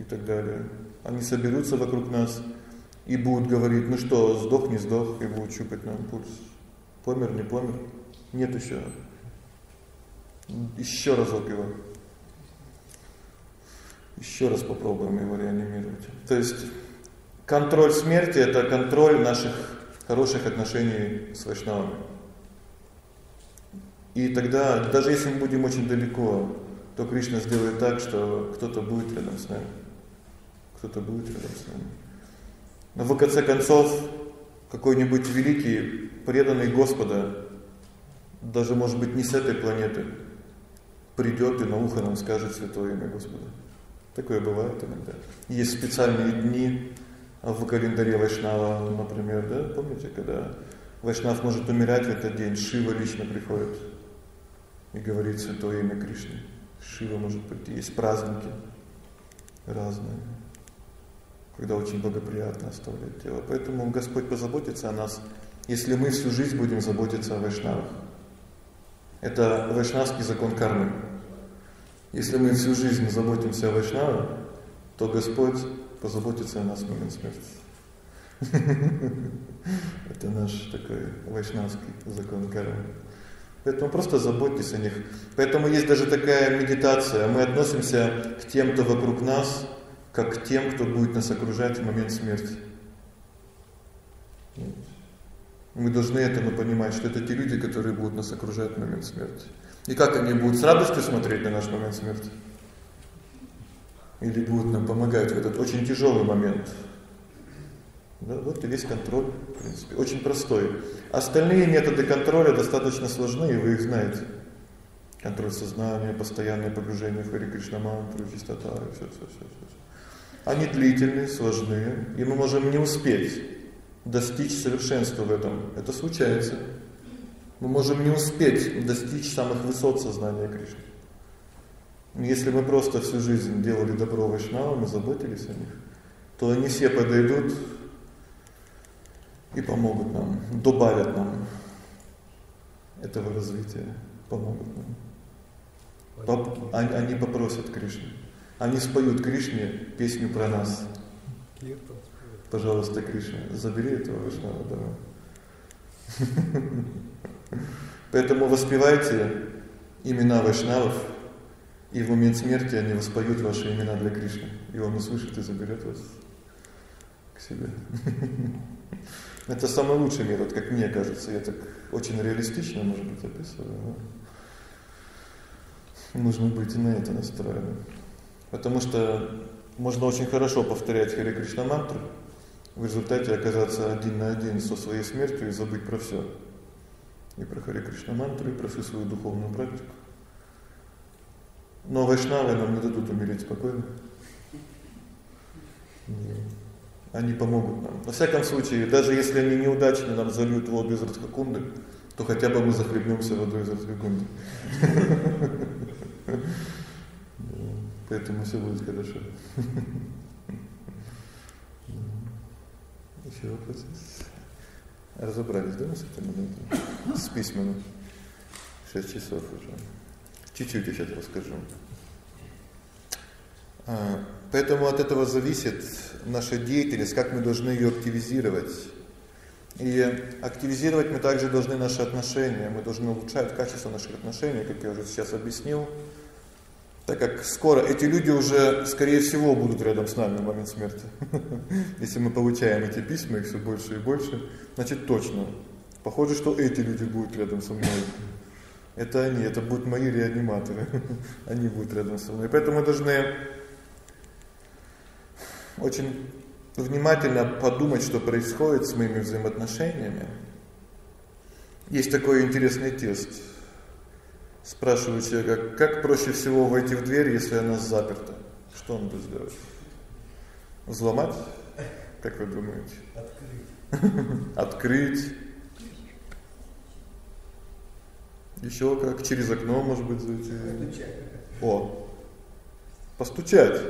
и так далее. Они соберутся вокруг нас и будут говорить: "Ну что, сдох, не сдох?" и будут щупать нам пульс. Помер, не помер? Нет еще. Еще разок его. Еще раз попробуем его реанимировать. То есть контроль смерти это контроль наших хороших отношений с вайшнавами. И тогда, даже если мы будем очень далеко, то Кришна сделает так, что кто-то будет рядом с нами. Кто-то будет рядом с нами. Но в конце концов, какой-нибудь великий, преданный Господа, даже может быть не с этой планеты, придет и на ухо нам скажет святое имя Господа. Такое бывает иногда. Есть специальные дни, в календаре Вайшнава, например, да, помните, когда Вайшнав может умирать в этот день, Шива лично приходит и говорит святое имя Кришны. Шива может прийти, есть праздники. разные. Когда очень благоприятно оставлять тело. Поэтому Господь позаботится о нас, если мы всю жизнь будем заботиться о вайшнавах. Это вайшнавский закон кармы. Если мы всю жизнь заботимся о вайшнавах, то Господь позаботится о нас в момент смерти. Это наш такой вайшнавский закон кармы. Поэтому просто заботьтесь о них. Поэтому есть даже такая медитация. Мы относимся к тем, кто вокруг нас, как к тем, кто будет нас окружать в момент смерти. Мы должны этому понимать, что это те люди, которые будут нас окружать в момент смерти. И как они будут с радостью смотреть на наш момент смерти? Или будут нам помогать в этот очень тяжелый момент? Да, вот и весь контроль, в принципе, очень простой. Остальные методы контроля достаточно сложны, и вы их знаете. Контроль сознания, постоянное погружение в Хари Кришна мантру, чистота, и все, все, все, все. Они длительные, сложные, и мы можем не успеть достичь совершенства в этом. Это случается. Мы можем не успеть достичь самых высот сознания Кришны. Если мы просто всю жизнь делали добро вайшнавам и заботились о них, то они все подойдут и помогут нам, добавят нам этого развития, помогут нам. Они попросят Кришну. Они споют Кришне песню про нас. Пожалуйста, Кришна, забери этого Вайшнава домой. Поэтому воспевайте имена Вайшнавов, и в момент смерти они воспоют ваши имена для Кришны. И он услышит и заберет вас к себе. Это самый лучший метод, как мне кажется. Я так очень реалистично, может быть, описываю. Но нужно быть и на это настроенным. Потому что можно очень хорошо повторять Хари Кришна мантру, в результате оказаться один на один со своей смертью и забыть про все. И про Хари Кришна мантру, и про всю свою духовную практику. Но вайшнавы нам не дадут умереть спокойно. Они помогут нам. Во всяком случае, даже если они неудачно нам зальют воду из Радхакунды, то хотя бы мы захлебнемся водой из Радхакунды. Поэтому все будет хорошо. Еще вопросы? Разобрались, да, с этим моментом? С письменным. Шесть часов уже. Чуть-чуть я сейчас расскажу. А, поэтому от этого зависит наша деятельность, как мы должны ее активизировать. И активизировать мы также должны наши отношения, мы должны улучшать качество наших отношений, как я уже сейчас объяснил так как скоро эти люди уже, скорее всего, будут рядом с нами в момент смерти. Если мы получаем эти письма, их все больше и больше, значит точно. Похоже, что эти люди будут рядом со мной. Это они, это будут мои реаниматоры. Они будут рядом со мной. Поэтому мы должны очень внимательно подумать, что происходит с моими взаимоотношениями. Есть такой интересный тест Спрашиваю человека, как проще всего войти в дверь, если она заперта? Что он будет сделать? Взломать? Как вы думаете? Открыть. Открыть. Еще как? Через окно, может быть, зайти. Постучать. О. Постучать.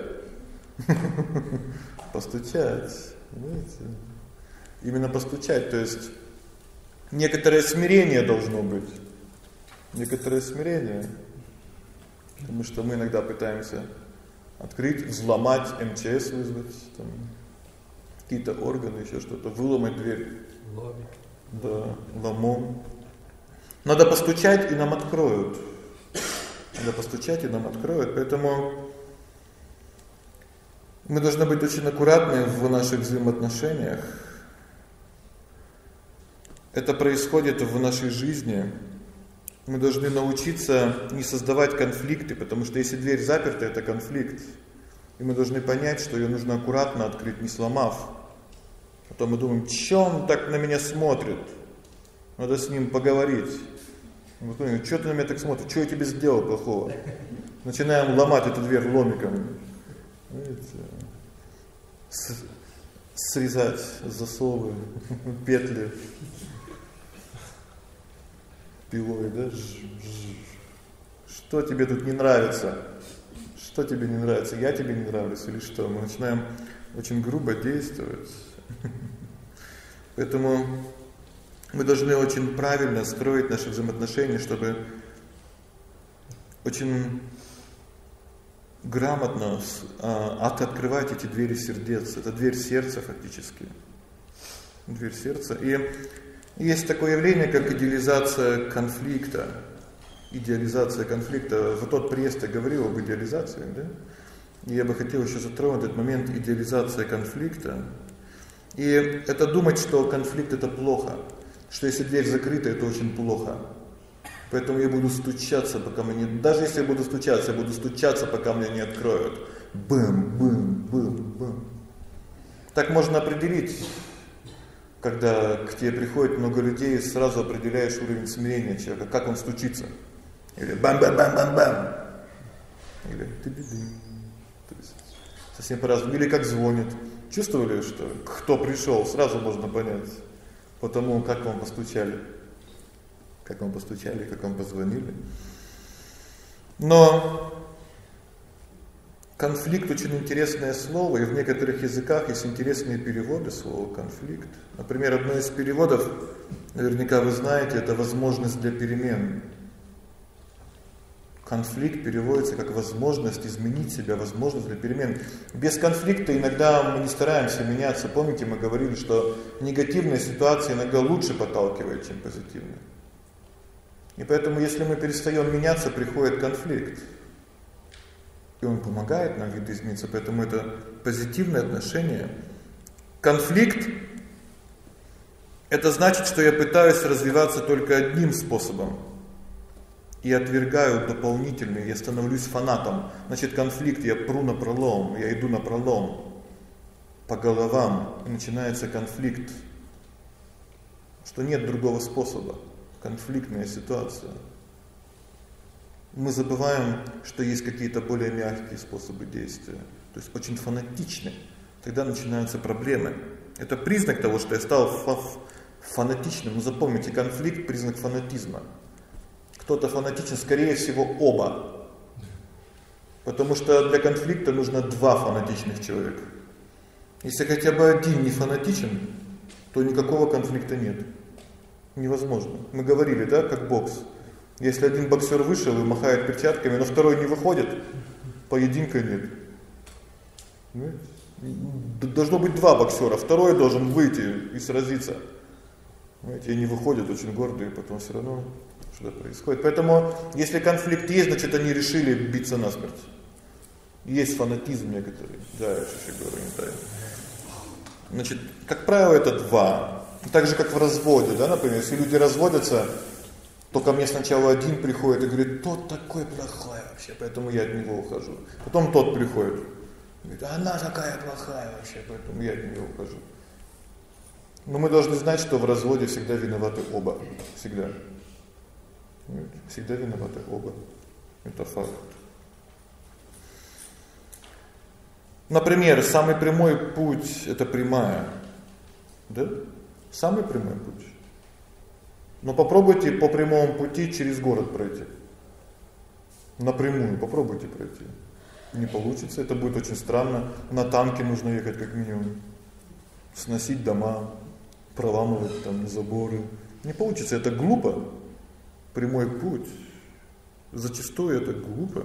Постучать. Знаете? Именно постучать, то есть некоторое смирение должно быть некоторое смирение. Потому что мы иногда пытаемся открыть, взломать МЧС вызвать, там какие-то органы, еще что-то, выломать дверь. Ломик. Да, ломом. Надо постучать, и нам откроют. Надо постучать, и нам откроют. Поэтому мы должны быть очень аккуратны в наших взаимоотношениях. Это происходит в нашей жизни. Мы должны научиться не создавать конфликты, потому что если дверь заперта, это конфликт. И мы должны понять, что ее нужно аккуратно открыть, не сломав. Потом мы думаем, что он так на меня смотрит? Надо с ним поговорить. Мы думаем, что ты на меня так смотришь? Что я тебе сделал плохого? Начинаем ломать эту дверь ломиком. Видите? Срезать засовы, петли пилой, да? Что тебе тут не нравится? Что тебе не нравится? Я тебе не нравлюсь или что? Мы начинаем очень грубо действовать. Поэтому мы должны очень правильно строить наши взаимоотношения, чтобы очень грамотно а, открывать эти двери сердец. Это дверь сердца фактически. Дверь сердца. И есть такое явление, как идеализация конфликта. Идеализация конфликта. Вот тот приезд говорил об идеализации, да? И я бы хотел еще затронуть этот момент идеализации конфликта. И это думать, что конфликт это плохо, что если дверь закрыта, это очень плохо. Поэтому я буду стучаться, пока мне не... Даже если я буду стучаться, я буду стучаться, пока мне не откроют. Бэм, бэм, бэм, бэм. Так можно определить, когда к тебе приходит много людей, сразу определяешь уровень смирения человека, как он стучится. Или бам-бам-бам-бам-бам. Или ты беды. Совсем по-разному. Или как звонит. Чувствовали, что кто пришел, сразу можно понять по тому, как вам постучали как вам постучали, как вам позвонили. Но конфликт очень интересное слово, и в некоторых языках есть интересные переводы слова конфликт. Например, одно из переводов, наверняка вы знаете, это возможность для перемен. Конфликт переводится как возможность изменить себя, возможность для перемен. Без конфликта иногда мы не стараемся меняться. Помните, мы говорили, что негативная ситуация иногда лучше подталкивает, чем позитивная. И поэтому, если мы перестаем меняться, приходит конфликт. И он помогает нам видоизмениться, поэтому это позитивное отношение. Конфликт это значит, что я пытаюсь развиваться только одним способом. И отвергаю дополнительные, я становлюсь фанатом. Значит, конфликт, я пру на пролом, я иду на пролом по головам, и начинается конфликт. Что нет другого способа конфликтная ситуация. Мы забываем, что есть какие-то более мягкие способы действия. То есть очень фанатичны. Тогда начинаются проблемы. Это признак того, что я стал фанатичным. Но запомните, конфликт признак фанатизма. Кто-то фанатичен, скорее всего, оба. Потому что для конфликта нужно два фанатичных человека. Если хотя бы один не фанатичен, то никакого конфликта нет. Невозможно. Мы говорили, да, как бокс. Если один боксер вышел и махает перчатками, но второй не выходит, поединка нет. Должно быть два боксера, второй должен выйти и сразиться. Знаете, они выходят очень гордые, потом все равно что-то происходит. Поэтому, если конфликт есть, значит, они решили биться насмерть. Есть фанатизм некоторый. Да, я еще говорю, не тайно. Значит, как правило, это два. Так же, как в разводе, да, например, если люди разводятся, то ко мне сначала один приходит и говорит, тот такой плохой вообще, поэтому я от него ухожу. Потом тот приходит, говорит, она такая плохая вообще, поэтому я от нее ухожу. Но мы должны знать, что в разводе всегда виноваты оба. Всегда. Всегда виноваты оба. Это факт. Например, самый прямой путь это прямая. Да? Самый прямой путь. Но попробуйте по прямому пути через город пройти. Напрямую попробуйте пройти. Не получится, это будет очень странно. На танке нужно ехать как минимум. Сносить дома, проламывать там заборы. Не получится, это глупо. Прямой путь. Зачастую это глупо.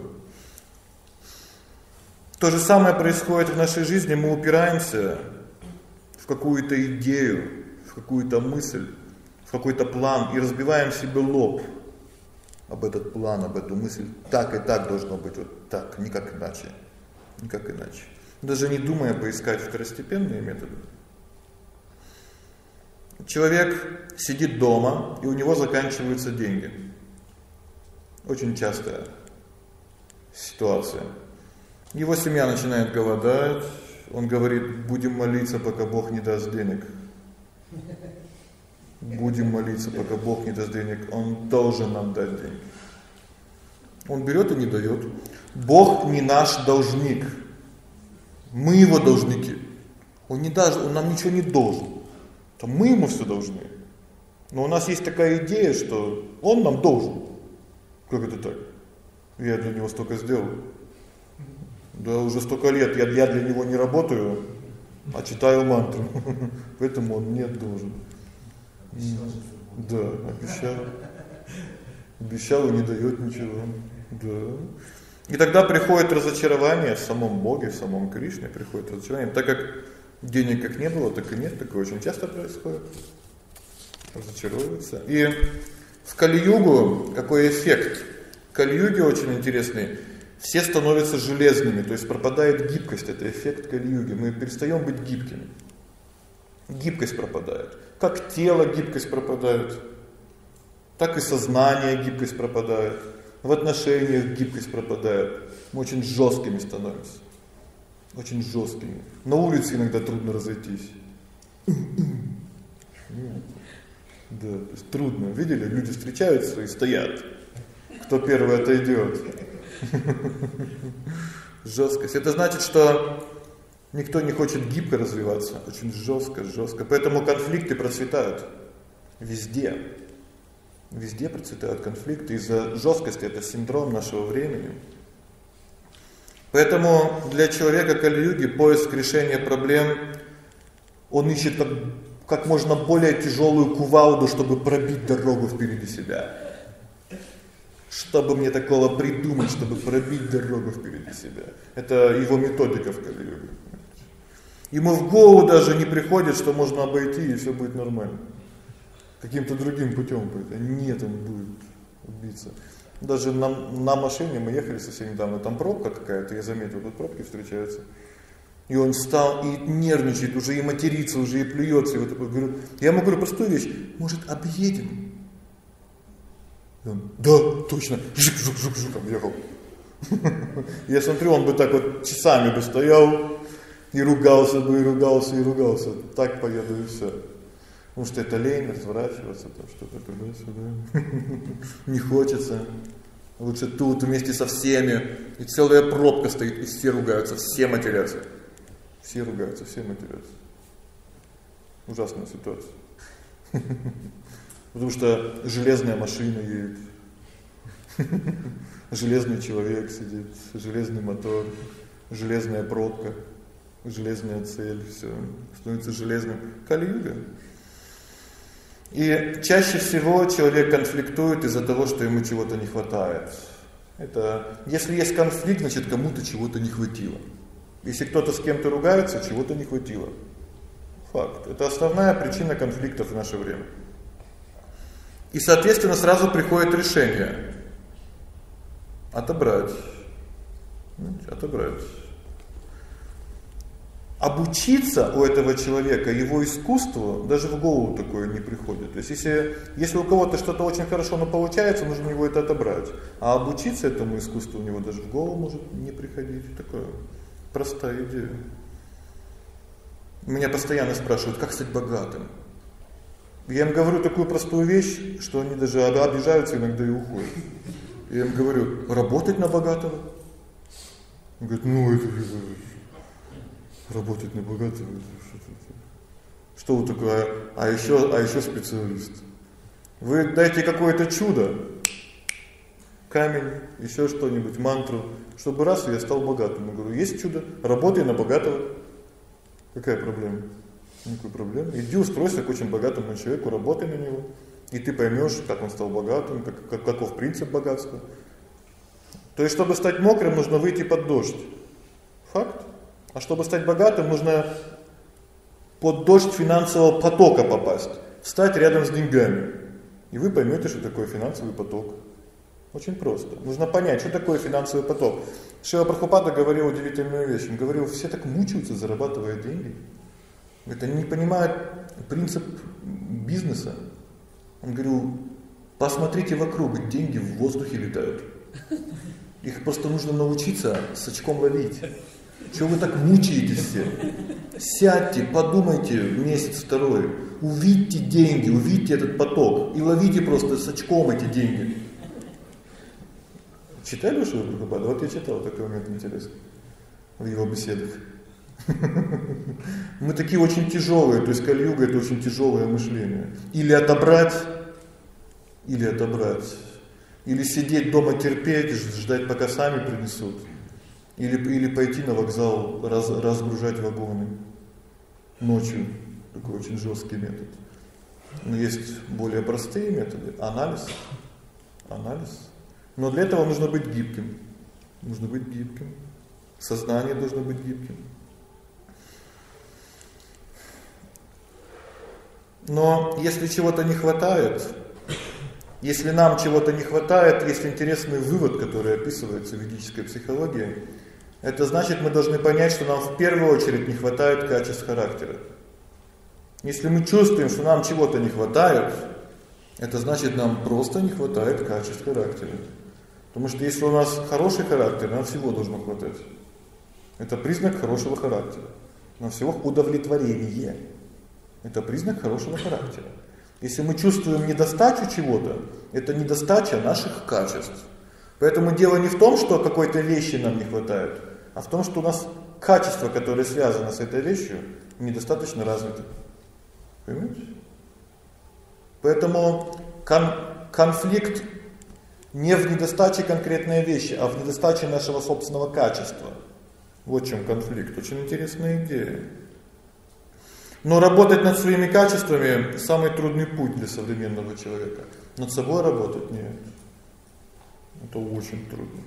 То же самое происходит в нашей жизни, мы упираемся в какую-то идею, какую-то мысль, в какой-то план и разбиваем себе лоб об этот план, об эту мысль. Так и так должно быть, вот так, никак иначе. Никак иначе. Даже не думая поискать второстепенные методы. Человек сидит дома, и у него заканчиваются деньги. Очень частая ситуация. Его семья начинает голодать, он говорит: "Будем молиться, пока Бог не даст денег". Будем молиться, пока Бог не даст денег. Он должен нам дать деньги. Он берет и не дает. Бог не наш должник. Мы его должники. Он не даже, он нам ничего не должен. То мы ему все должны. Но у нас есть такая идея, что он нам должен. Как это так? Я для него столько сделал. Да, уже столько лет я, я для него не работаю, а читаю мантру. Поэтому он нет должен. Да, обещал. Обещал и не дает ничего. Да. И тогда приходит разочарование в самом Боге, в самом Кришне приходит разочарование, так как денег как не было, так и нет, такое очень часто происходит. Разочаровывается. И в Кали-югу какой эффект? В Кали-юге очень интересный. Все становятся железными, то есть пропадает гибкость, это эффект Кали-юги. Мы перестаем быть гибкими. Гибкость пропадает. Как тело гибкость пропадает, так и сознание гибкость пропадает. В отношениях гибкость пропадает. Мы очень жесткими становимся. Очень жесткими. На улице иногда трудно разойтись. Да, то есть трудно. Видели, люди встречаются и стоят. Кто первый отойдет. Жесткость. Это значит, что никто не хочет гибко развиваться, очень жестко, жестко. Поэтому конфликты процветают везде. Везде процветают конфликты из-за жесткости, это синдром нашего времени. Поэтому для человека Кали-юги поиск решения проблем он ищет как как можно более тяжелую кувалду, чтобы пробить дорогу впереди себя. Чтобы мне такого придумать, чтобы пробить дорогу впереди себя. Это его методика в Кали-юге. Ему в голову даже не приходит, что можно обойти и все будет нормально. Каким-то другим путем пойти. Нет, он будет убиться. Даже на, на машине мы ехали совсем недавно, там пробка какая-то, я заметил, тут пробки встречаются. И он встал и нервничает, уже и матерится, уже и плюется. И вот такой говорю, я ему говорю простую вещь, может объедем? И он, да, точно, жук, объехал. Я смотрю, он бы так вот часами бы стоял и ругался бы, и ругался, и ругался. Так поеду и все. Потому что это лень, разворачиваться, там что-то туда-сюда. Не хочется. Лучше тут вместе со всеми. И целая пробка стоит, и все ругаются, все матерятся. Все ругаются, все матерятся. Ужасная ситуация. Потому что железная машина едет. Железный человек сидит, железный мотор, железная пробка, железная цель, все становится железным. Кали-юга. И чаще всего человек конфликтует из-за того, что ему чего-то не хватает. Это если есть конфликт, значит, кому-то чего-то не хватило. Если кто-то с кем-то ругается, чего-то не хватило. Факт. Это основная причина конфликтов в наше время. И, соответственно, сразу приходит решение отобрать. Отобрать. Обучиться у этого человека его искусству даже в голову такое не приходит. То есть если если у кого-то что-то очень хорошо но получается, нужно у него это отобрать. А обучиться этому искусству у него даже в голову может не приходить. Такое Простая идея. Меня постоянно спрашивают, как стать богатым. Я им говорю такую простую вещь, что они даже обижаются иногда и уходят. Я им говорю, работать на богатого. Он говорит, ну это работать на богатого. Что вы такое? А еще, а еще специалист. Вы дайте какое-то чудо. Камень, еще что-нибудь, мантру чтобы раз я стал богатым. Я говорю, есть чудо, работай на богатого. Какая проблема? Никакой проблемы. Иди устройся к очень богатому человеку, работай на него, и ты поймешь, как он стал богатым, как, как каков принцип богатства. То есть, чтобы стать мокрым, нужно выйти под дождь. Факт. А чтобы стать богатым, нужно под дождь финансового потока попасть, встать рядом с деньгами. И вы поймете, что такое финансовый поток. Очень просто. Нужно понять, что такое финансовый поток. Шива Прабхупада говорил удивительную вещь. Он говорил, все так мучаются, зарабатывая деньги. Это не понимают принцип бизнеса. Он говорил, посмотрите вокруг, деньги в воздухе летают. Их просто нужно научиться с очком ловить. Чего вы так мучаетесь все? Сядьте, подумайте месяц второй. Увидьте деньги, увидьте этот поток и ловите просто с очком эти деньги. Читали Шила Прабхупада? Вот я читал такой момент интересный в его беседах. Мы такие очень тяжелые, то есть кальюга это очень тяжелое мышление. Или отобрать, или отобрать. Или сидеть дома терпеть, ждать пока сами принесут. Или или пойти на вокзал раз, разгружать вагоны ночью. Такой очень жесткий метод. Но есть более простые методы. Анализ. Анализ. Но для этого нужно быть гибким. Нужно быть гибким. Сознание должно быть гибким. Но если чего-то не хватает, если нам чего-то не хватает, есть интересный вывод, который описывается в ведической психологии. Это значит, мы должны понять, что нам в первую очередь не хватает качеств характера. Если мы чувствуем, что нам чего-то не хватает, это значит, нам просто не хватает качеств характера. Потому что если у нас хороший характер, нам всего должно хватать. Это признак хорошего характера. Нам всего удовлетворение. Это признак хорошего характера. Если мы чувствуем недостачу чего-то, это недостача наших качеств. Поэтому дело не в том, что какой-то вещи нам не хватает, а в том, что у нас качество, которое связано с этой вещью, недостаточно развито. Понимаете? Поэтому кон конфликт не в недостаче конкретной вещи, а в недостаче нашего собственного качества. Вот в чем конфликт. Очень интересная идея. Но работать над своими качествами самый трудный путь для современного человека. Над собой работать нет. Это очень трудно.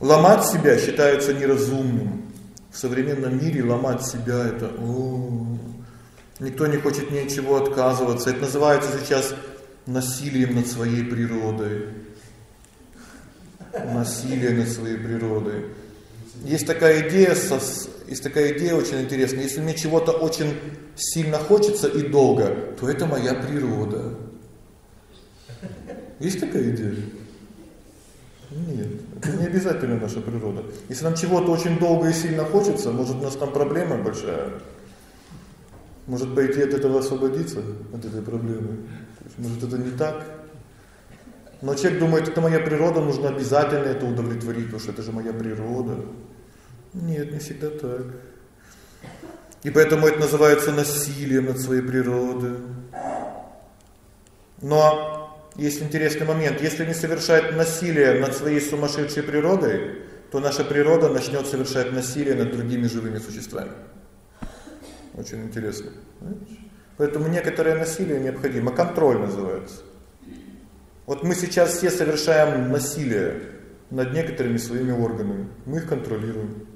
Ломать себя считается неразумным. В современном мире ломать себя это, о, никто не хочет ни от чего отказываться. Это называется сейчас насилием над своей природой. Насилие над своей природой. Есть такая идея со есть такая идея очень интересная. Если мне чего-то очень сильно хочется и долго, то это моя природа. Есть такая идея? Нет, это не обязательно наша природа. Если нам чего-то очень долго и сильно хочется, может у нас там проблема большая. Может пойти от этого освободиться, от этой проблемы. Может это не так. Но человек думает, это моя природа, нужно обязательно это удовлетворить, потому что это же моя природа. Нет, не всегда так. И поэтому это называется насилием над своей природой. Но есть интересный момент. Если не совершать насилие над своей сумасшедшей природой, то наша природа начнет совершать насилие над другими живыми существами. Очень интересно. Поэтому некоторое насилие необходимо. Контроль называется. Вот мы сейчас все совершаем насилие над некоторыми своими органами. Мы их контролируем.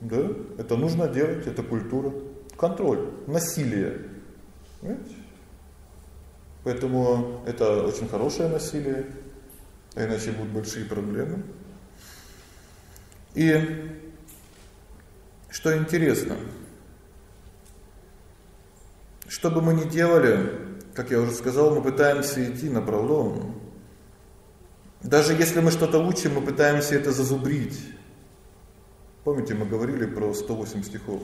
Да? Это нужно делать, это культура. Контроль, насилие. Понимаете? Поэтому это очень хорошее насилие, а иначе будут большие проблемы. И что интересно, что бы мы ни делали, как я уже сказал, мы пытаемся идти на пролом. Даже если мы что-то учим, мы пытаемся это зазубрить. Помните, мы говорили про 108 стихов.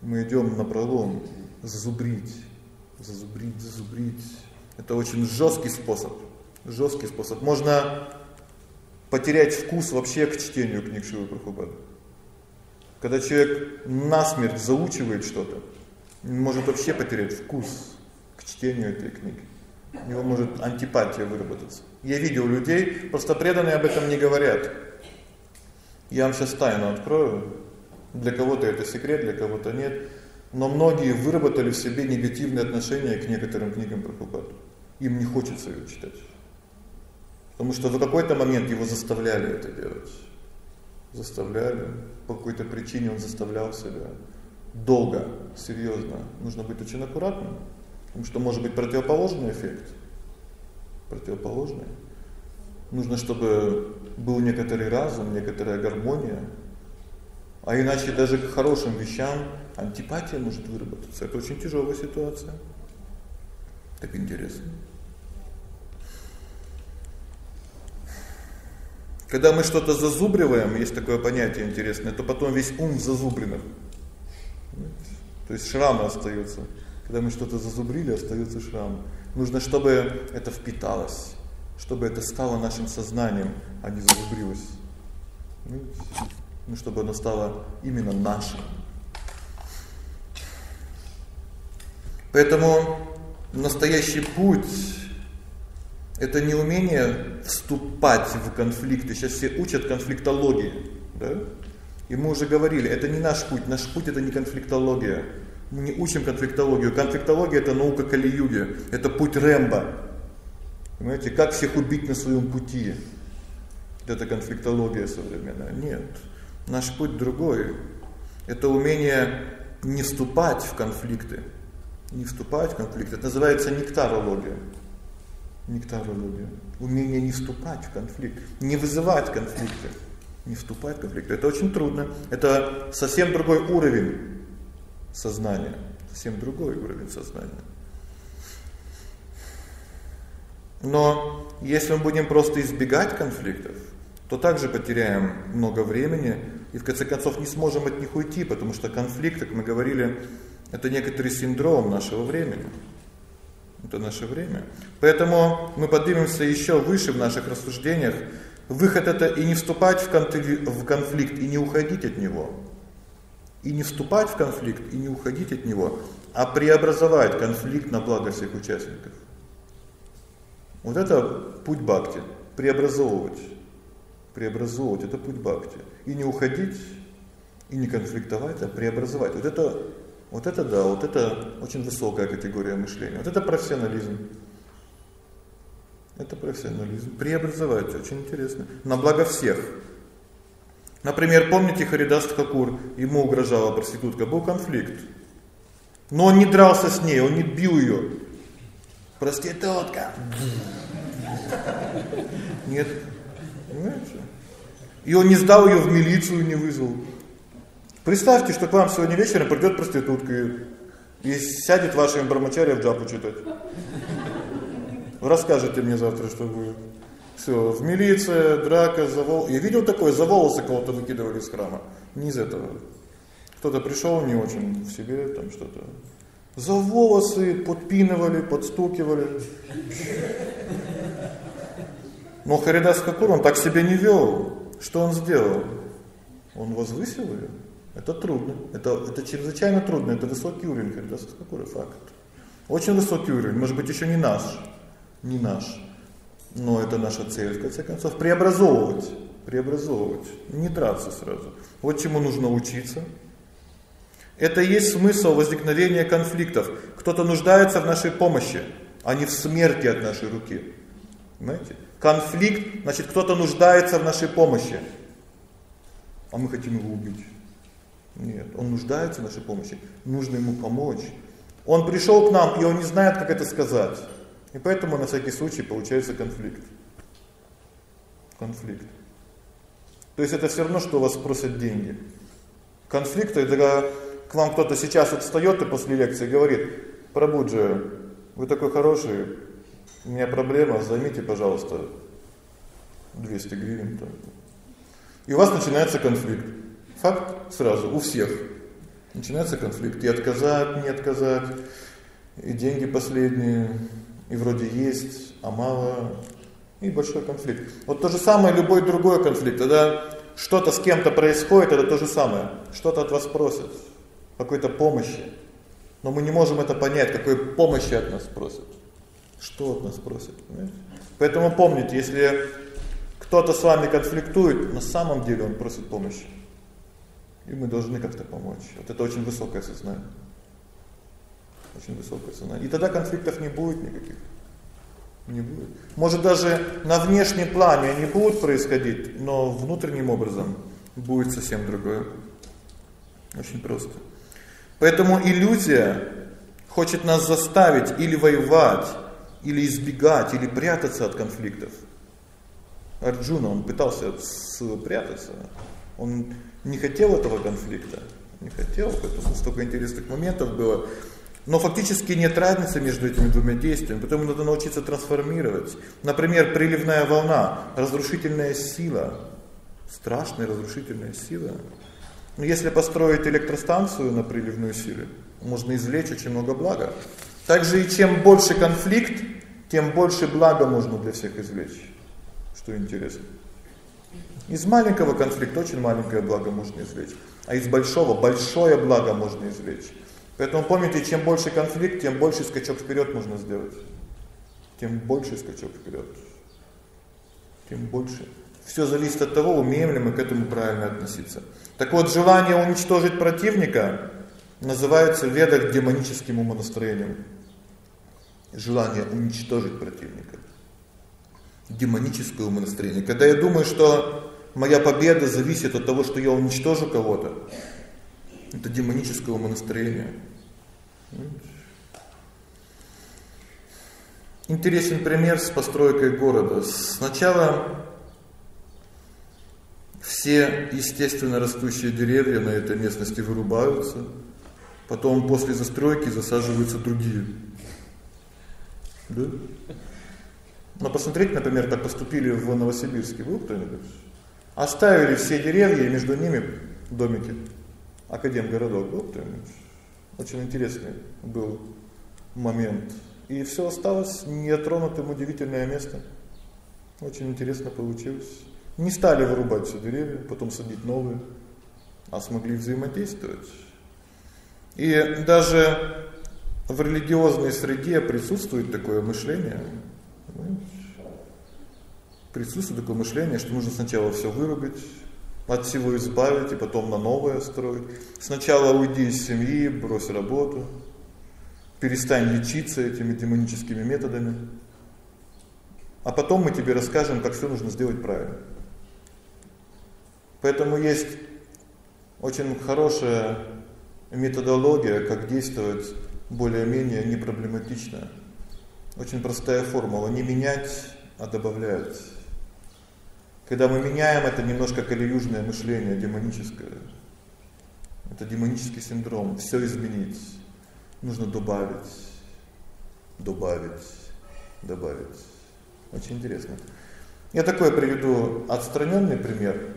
Мы идем на пролом, зазубрить, зазубрить, зазубрить. Это очень жесткий способ. Жесткий способ. Можно потерять вкус вообще к чтению книг Шивы Прабхупады. Когда человек насмерть заучивает что-то, может вообще потерять вкус к чтению этой книги. У него может антипатия выработаться. Я видел людей, просто преданные об этом не говорят. Я вам сейчас тайну открою. Для кого-то это секрет, для кого-то нет. Но многие выработали в себе негативные отношения к некоторым книгам Прабхупады. Им не хочется ее читать. Потому что в какой-то момент его заставляли это делать. Заставляли. По какой-то причине он заставлял себя. Долго, серьезно. Нужно быть очень аккуратным. Потому что может быть противоположный эффект. Противоположный. Нужно, чтобы был некоторый разум, некоторая гармония. А иначе даже к хорошим вещам антипатия может выработаться. Это очень тяжелая ситуация. Так интересно. Когда мы что-то зазубриваем, есть такое понятие интересное, то потом весь ум зазубренный. То есть шрамы остаются. Когда мы что-то зазубрили, остается шрам. Нужно, чтобы это впиталось чтобы это стало нашим сознанием, а не зазубрилось. Ну, чтобы оно стало именно нашим. Поэтому настоящий путь Это не умение вступать в конфликты. Сейчас все учат конфликтологии, да? И мы уже говорили, это не наш путь. Наш путь это не конфликтология. Мы не учим конфликтологию. Конфликтология это наука Кали-юги. Это путь Рэмбо. Понимаете, как всех убить на своем пути. Это конфликтология современная. Нет. Наш путь другой. Это умение не вступать в конфликты. Не вступать в конфликты. Это называется нектарология. Нектарология. Умение не вступать в конфликт, не вызывать конфликты, не вступать в конфликты. Это очень трудно. Это совсем другой уровень сознания, совсем другой уровень сознания. Но если мы будем просто избегать конфликтов, то также потеряем много времени и в конце концов не сможем от них уйти, потому что конфликт, как мы говорили, это некоторый синдром нашего времени. Это наше время. Поэтому мы поднимемся еще выше в наших рассуждениях. Выход это и не вступать в конфликт, и не уходить от него. И не вступать в конфликт, и не уходить от него, а преобразовать конфликт на благо всех участников. Вот это путь бхакти преобразовывать. Преобразовывать это путь бхакти. И не уходить, и не конфликтовать, а преобразовать. Вот это вот это да, вот это очень высокая категория мышления. Вот это профессионализм. Это профессионализм. Преобразовать очень интересно. На благо всех. Например, помните Харидас Хакур, ему угрожала проститутка, был конфликт. Но он не дрался с ней, он не бил ее. Проститутка. Нет. Понимаете? И он не сдал ее в милицию, не вызвал. Представьте, что к вам сегодня вечером придет проститутка и сядет вашим брамачарья в джапу читать. Расскажете мне завтра, что будет. Все, в милиция, драка, за волосы. Я видел такое, за волосы кого-то выкидывали из храма. Не из этого. Кто-то пришел не очень в себе, там что-то. За волосы подпинывали, подстукивали. Но Харидас Хакур, он так себя не вел. Что он сделал? Он возвысил ее. Это трудно. Это, это чрезвычайно трудно. Это высокий уровень Харидаса Хакура, факт. Очень высокий уровень. Может быть, еще не наш. Не наш. Но это наша цель, в конце концов. Преобразовывать. Преобразовывать. Не драться сразу. Вот чему нужно учиться. Это и есть смысл возникновения конфликтов. Кто-то нуждается в нашей помощи, а не в смерти от нашей руки. Понимаете? Конфликт, значит, кто-то нуждается в нашей помощи, а мы хотим его убить. Нет, он нуждается в нашей помощи, нужно ему помочь. Он пришел к нам, и он не знает, как это сказать. И поэтому на всякий случай получается конфликт. Конфликт. То есть это все равно, что у вас просят деньги. Конфликт это к вам кто-то сейчас вот встает и после лекции говорит: "Прабуджа, вы такой хороший, у меня проблема, займите, пожалуйста, 200 гривен там". И у вас начинается конфликт. Факт сразу у всех. Начинается конфликт. И отказать, не отказать. И деньги последние, и вроде есть, а мало. И большой конфликт. Вот то же самое любой другой конфликт. Когда что-то с кем-то происходит, это то же самое. Что-то от вас просят, какой-то помощи. Но мы не можем это понять, какой помощи от нас просят. Что от нас просят, понимаете? Поэтому помните, если кто-то с вами конфликтует, на самом деле он просит помощи. И мы должны как-то помочь. Вот это очень высокое сознание. Очень высокое сознание. И тогда конфликтов не будет никаких. Не будет. Может даже на внешнем плане они будут происходить, но внутренним образом будет совсем другое. Очень просто. Поэтому иллюзия хочет нас заставить или воевать, или избегать, или прятаться от конфликтов. Арджуна, он пытался спрятаться. Он не хотел этого конфликта, не хотел, поэтому столько интересных моментов было. Но фактически нет разницы между этими двумя действиями, поэтому надо научиться трансформировать. Например, приливная волна, разрушительная сила, страшная разрушительная сила. Но если построить электростанцию на приливной силе, можно извлечь очень много блага. Также и чем больше конфликт, тем больше блага можно для всех извлечь. Что интересно. Из маленького конфликта очень маленькое благо можно извлечь, а из большого большое благо можно извлечь. Поэтому помните, чем больше конфликт, тем больше скачок вперед можно сделать. тем больше скачок вперед. Тем больше. Все зависит от того, умеем ли мы к этому правильно относиться. Так вот, желание уничтожить противника называется в ведах демоническим умонастроением. Желание уничтожить противника. Демоническое умонастроение. Когда я думаю, что моя победа зависит от того, что я уничтожу кого-то, это демоническое умонастроение. Интересен пример с постройкой города. Сначала все естественно растущие деревья на этой местности вырубаются, потом после застройки засаживаются другие. Да? Но посмотрите, например, как поступили в Новосибирске. Вы кто-нибудь? Оставили все деревья, и между ними домики. Академгородок был кто-нибудь? Очень интересный был момент. И все осталось нетронутым, удивительное место. Очень интересно получилось. Не стали вырубать все деревья, потом садить новые, а смогли взаимодействовать. И даже в религиозной среде присутствует такое мышление. Присутствует такое мышление, что нужно сначала все вырубить, от всего избавить и потом на новое строить. Сначала уйди из семьи, брось работу, перестань лечиться этими демоническими методами. А потом мы тебе расскажем, как все нужно сделать правильно. Поэтому есть очень хорошая методология, как действовать более-менее непроблематично. Очень простая формула: не менять, а добавлять. Когда мы меняем это немножко калиюжное мышление демоническое. Это демонический синдром все изменить. Нужно добавить, добавить, добавить. Очень интересно. Я такой приведу отстраненный пример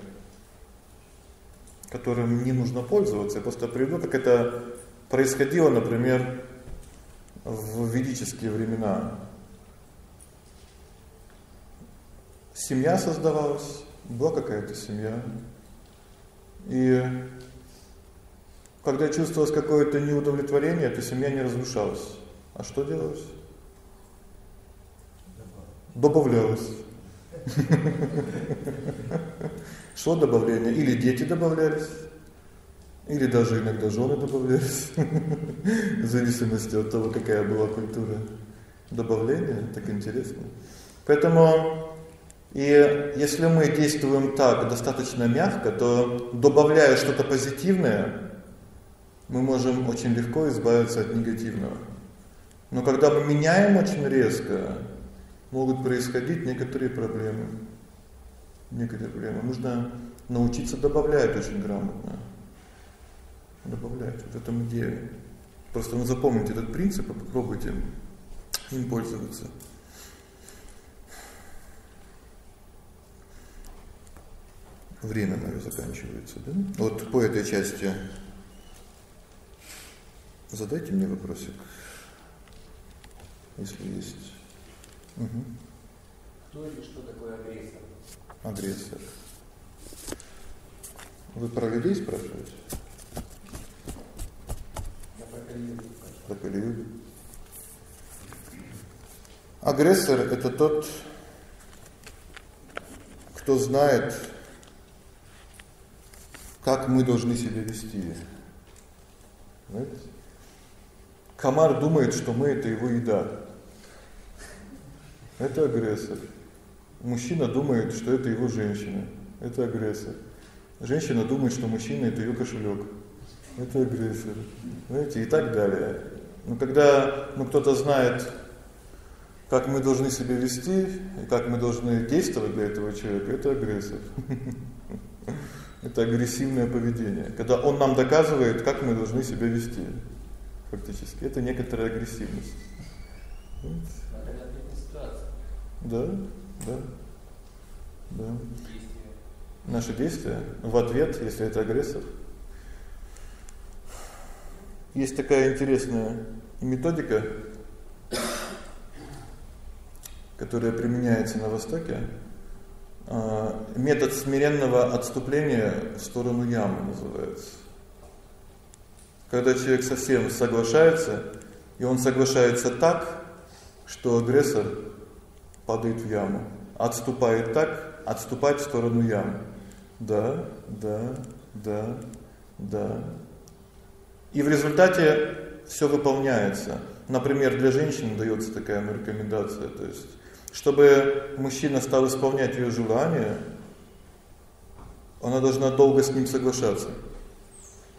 которым не нужно пользоваться. Я просто приведу, как это происходило, например, в ведические времена. Семья создавалась, была какая-то семья. И когда чувствовалось какое-то неудовлетворение, эта семья не разрушалась. А что делалось? Добавлялось. Шло добавление, или дети добавлялись, или даже иногда жены добавлялись, в зависимости от того, какая была культура добавления, так интересно. Поэтому и если мы действуем так достаточно мягко, то добавляя что-то позитивное, мы можем очень легко избавиться от негативного. Но когда мы меняем очень резко, могут происходить некоторые проблемы некоторые проблемы. Нужно научиться добавлять очень грамотно. Добавлять. Вот этом идея. Просто ну, запомните этот принцип и попробуйте им пользоваться. Время мое заканчивается, да? Вот по этой части задайте мне вопросик, если есть. Угу. Кто или что такое агрессор? Агрессор. Вы про людей спрашиваете? Я. Про Калиюгу. Агрессор – это тот, кто знает, как мы должны себя вести. Знаете? Комар думает, что мы – это его еда. Это агрессор. Мужчина думает, что это его женщина. Это агрессор. Женщина думает, что мужчина это ее кошелек. Это агрессор. Знаете, и так далее. Но когда ну, кто-то знает, как мы должны себя вести и как мы должны действовать для этого человека, это агрессор. Это агрессивное поведение. Когда он нам доказывает, как мы должны себя вести. Фактически это некоторая агрессивность. Да. Да. Да. Наши действия в ответ, если это агрессор. Есть такая интересная методика, которая применяется на Востоке. А, метод смиренного отступления в сторону ямы называется. Когда человек совсем соглашается, и он соглашается так, что агрессор падает в яму. Отступает так, отступать в сторону ямы. Да, да, да, да. И в результате все выполняется. Например, для женщин дается такая рекомендация, то есть чтобы мужчина стал исполнять ее желания, она должна долго с ним соглашаться.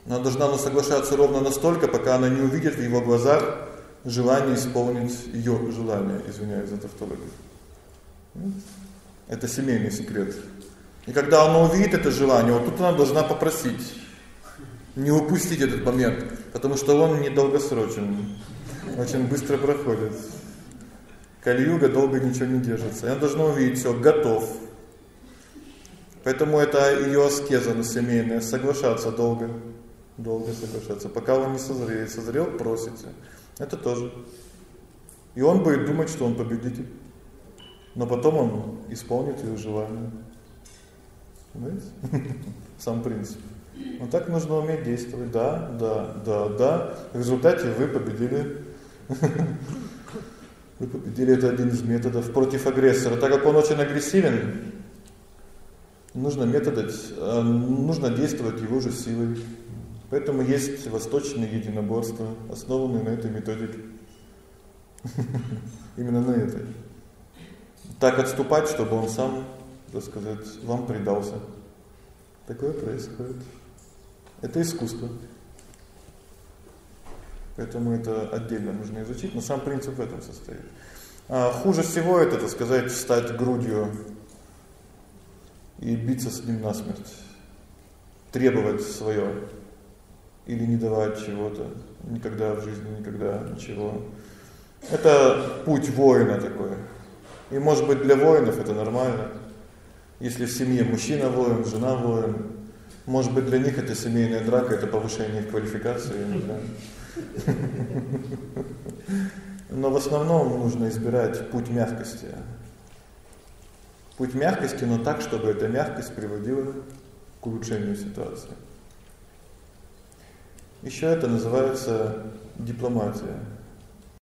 Она должна соглашаться ровно настолько, пока она не увидит в его глазах желание исполнить ее желание, извиняюсь за тавтологию. Это семейный секрет. И когда она увидит это желание, вот тут она должна попросить не упустить этот момент, потому что он недолгосрочен. Очень быстро проходит. Кальюга долго ничего не держится. Она должна увидеть всё, готов. Поэтому это её аскеза на семейная соглашаться долго, долго соглашаться, пока он не созреет. Созрел, просите. Это тоже. И он будет думать, что он победитель. Но потом он исполнит её желание. Понимаете? Сам принцип. Вот так нужно уметь действовать. Да, да, да, да. В результате вы победили. Вы победили это один из методов против агрессора. Так как он очень агрессивен, нужно методы, э, нужно действовать его же силой. Поэтому есть восточные единоборства, основанные на этой методике. Именно на этой. Так отступать, чтобы он сам, так сказать, вам предался. Такое происходит. Это искусство. Поэтому это отдельно нужно изучить, но сам принцип в этом состоит. А хуже всего это, так сказать, встать грудью и биться с ним насмерть. Требовать своё или не давать чего-то никогда в жизни, никогда ничего. Это путь воина такой. И может быть для воинов это нормально. Если в семье мужчина воин, жена воин, может быть, для них это семейная драка, это повышение их квалификации. Но в основном нужно избирать путь мягкости. Путь мягкости, но так, чтобы эта мягкость приводила к улучшению ситуации. Еще это называется дипломатия.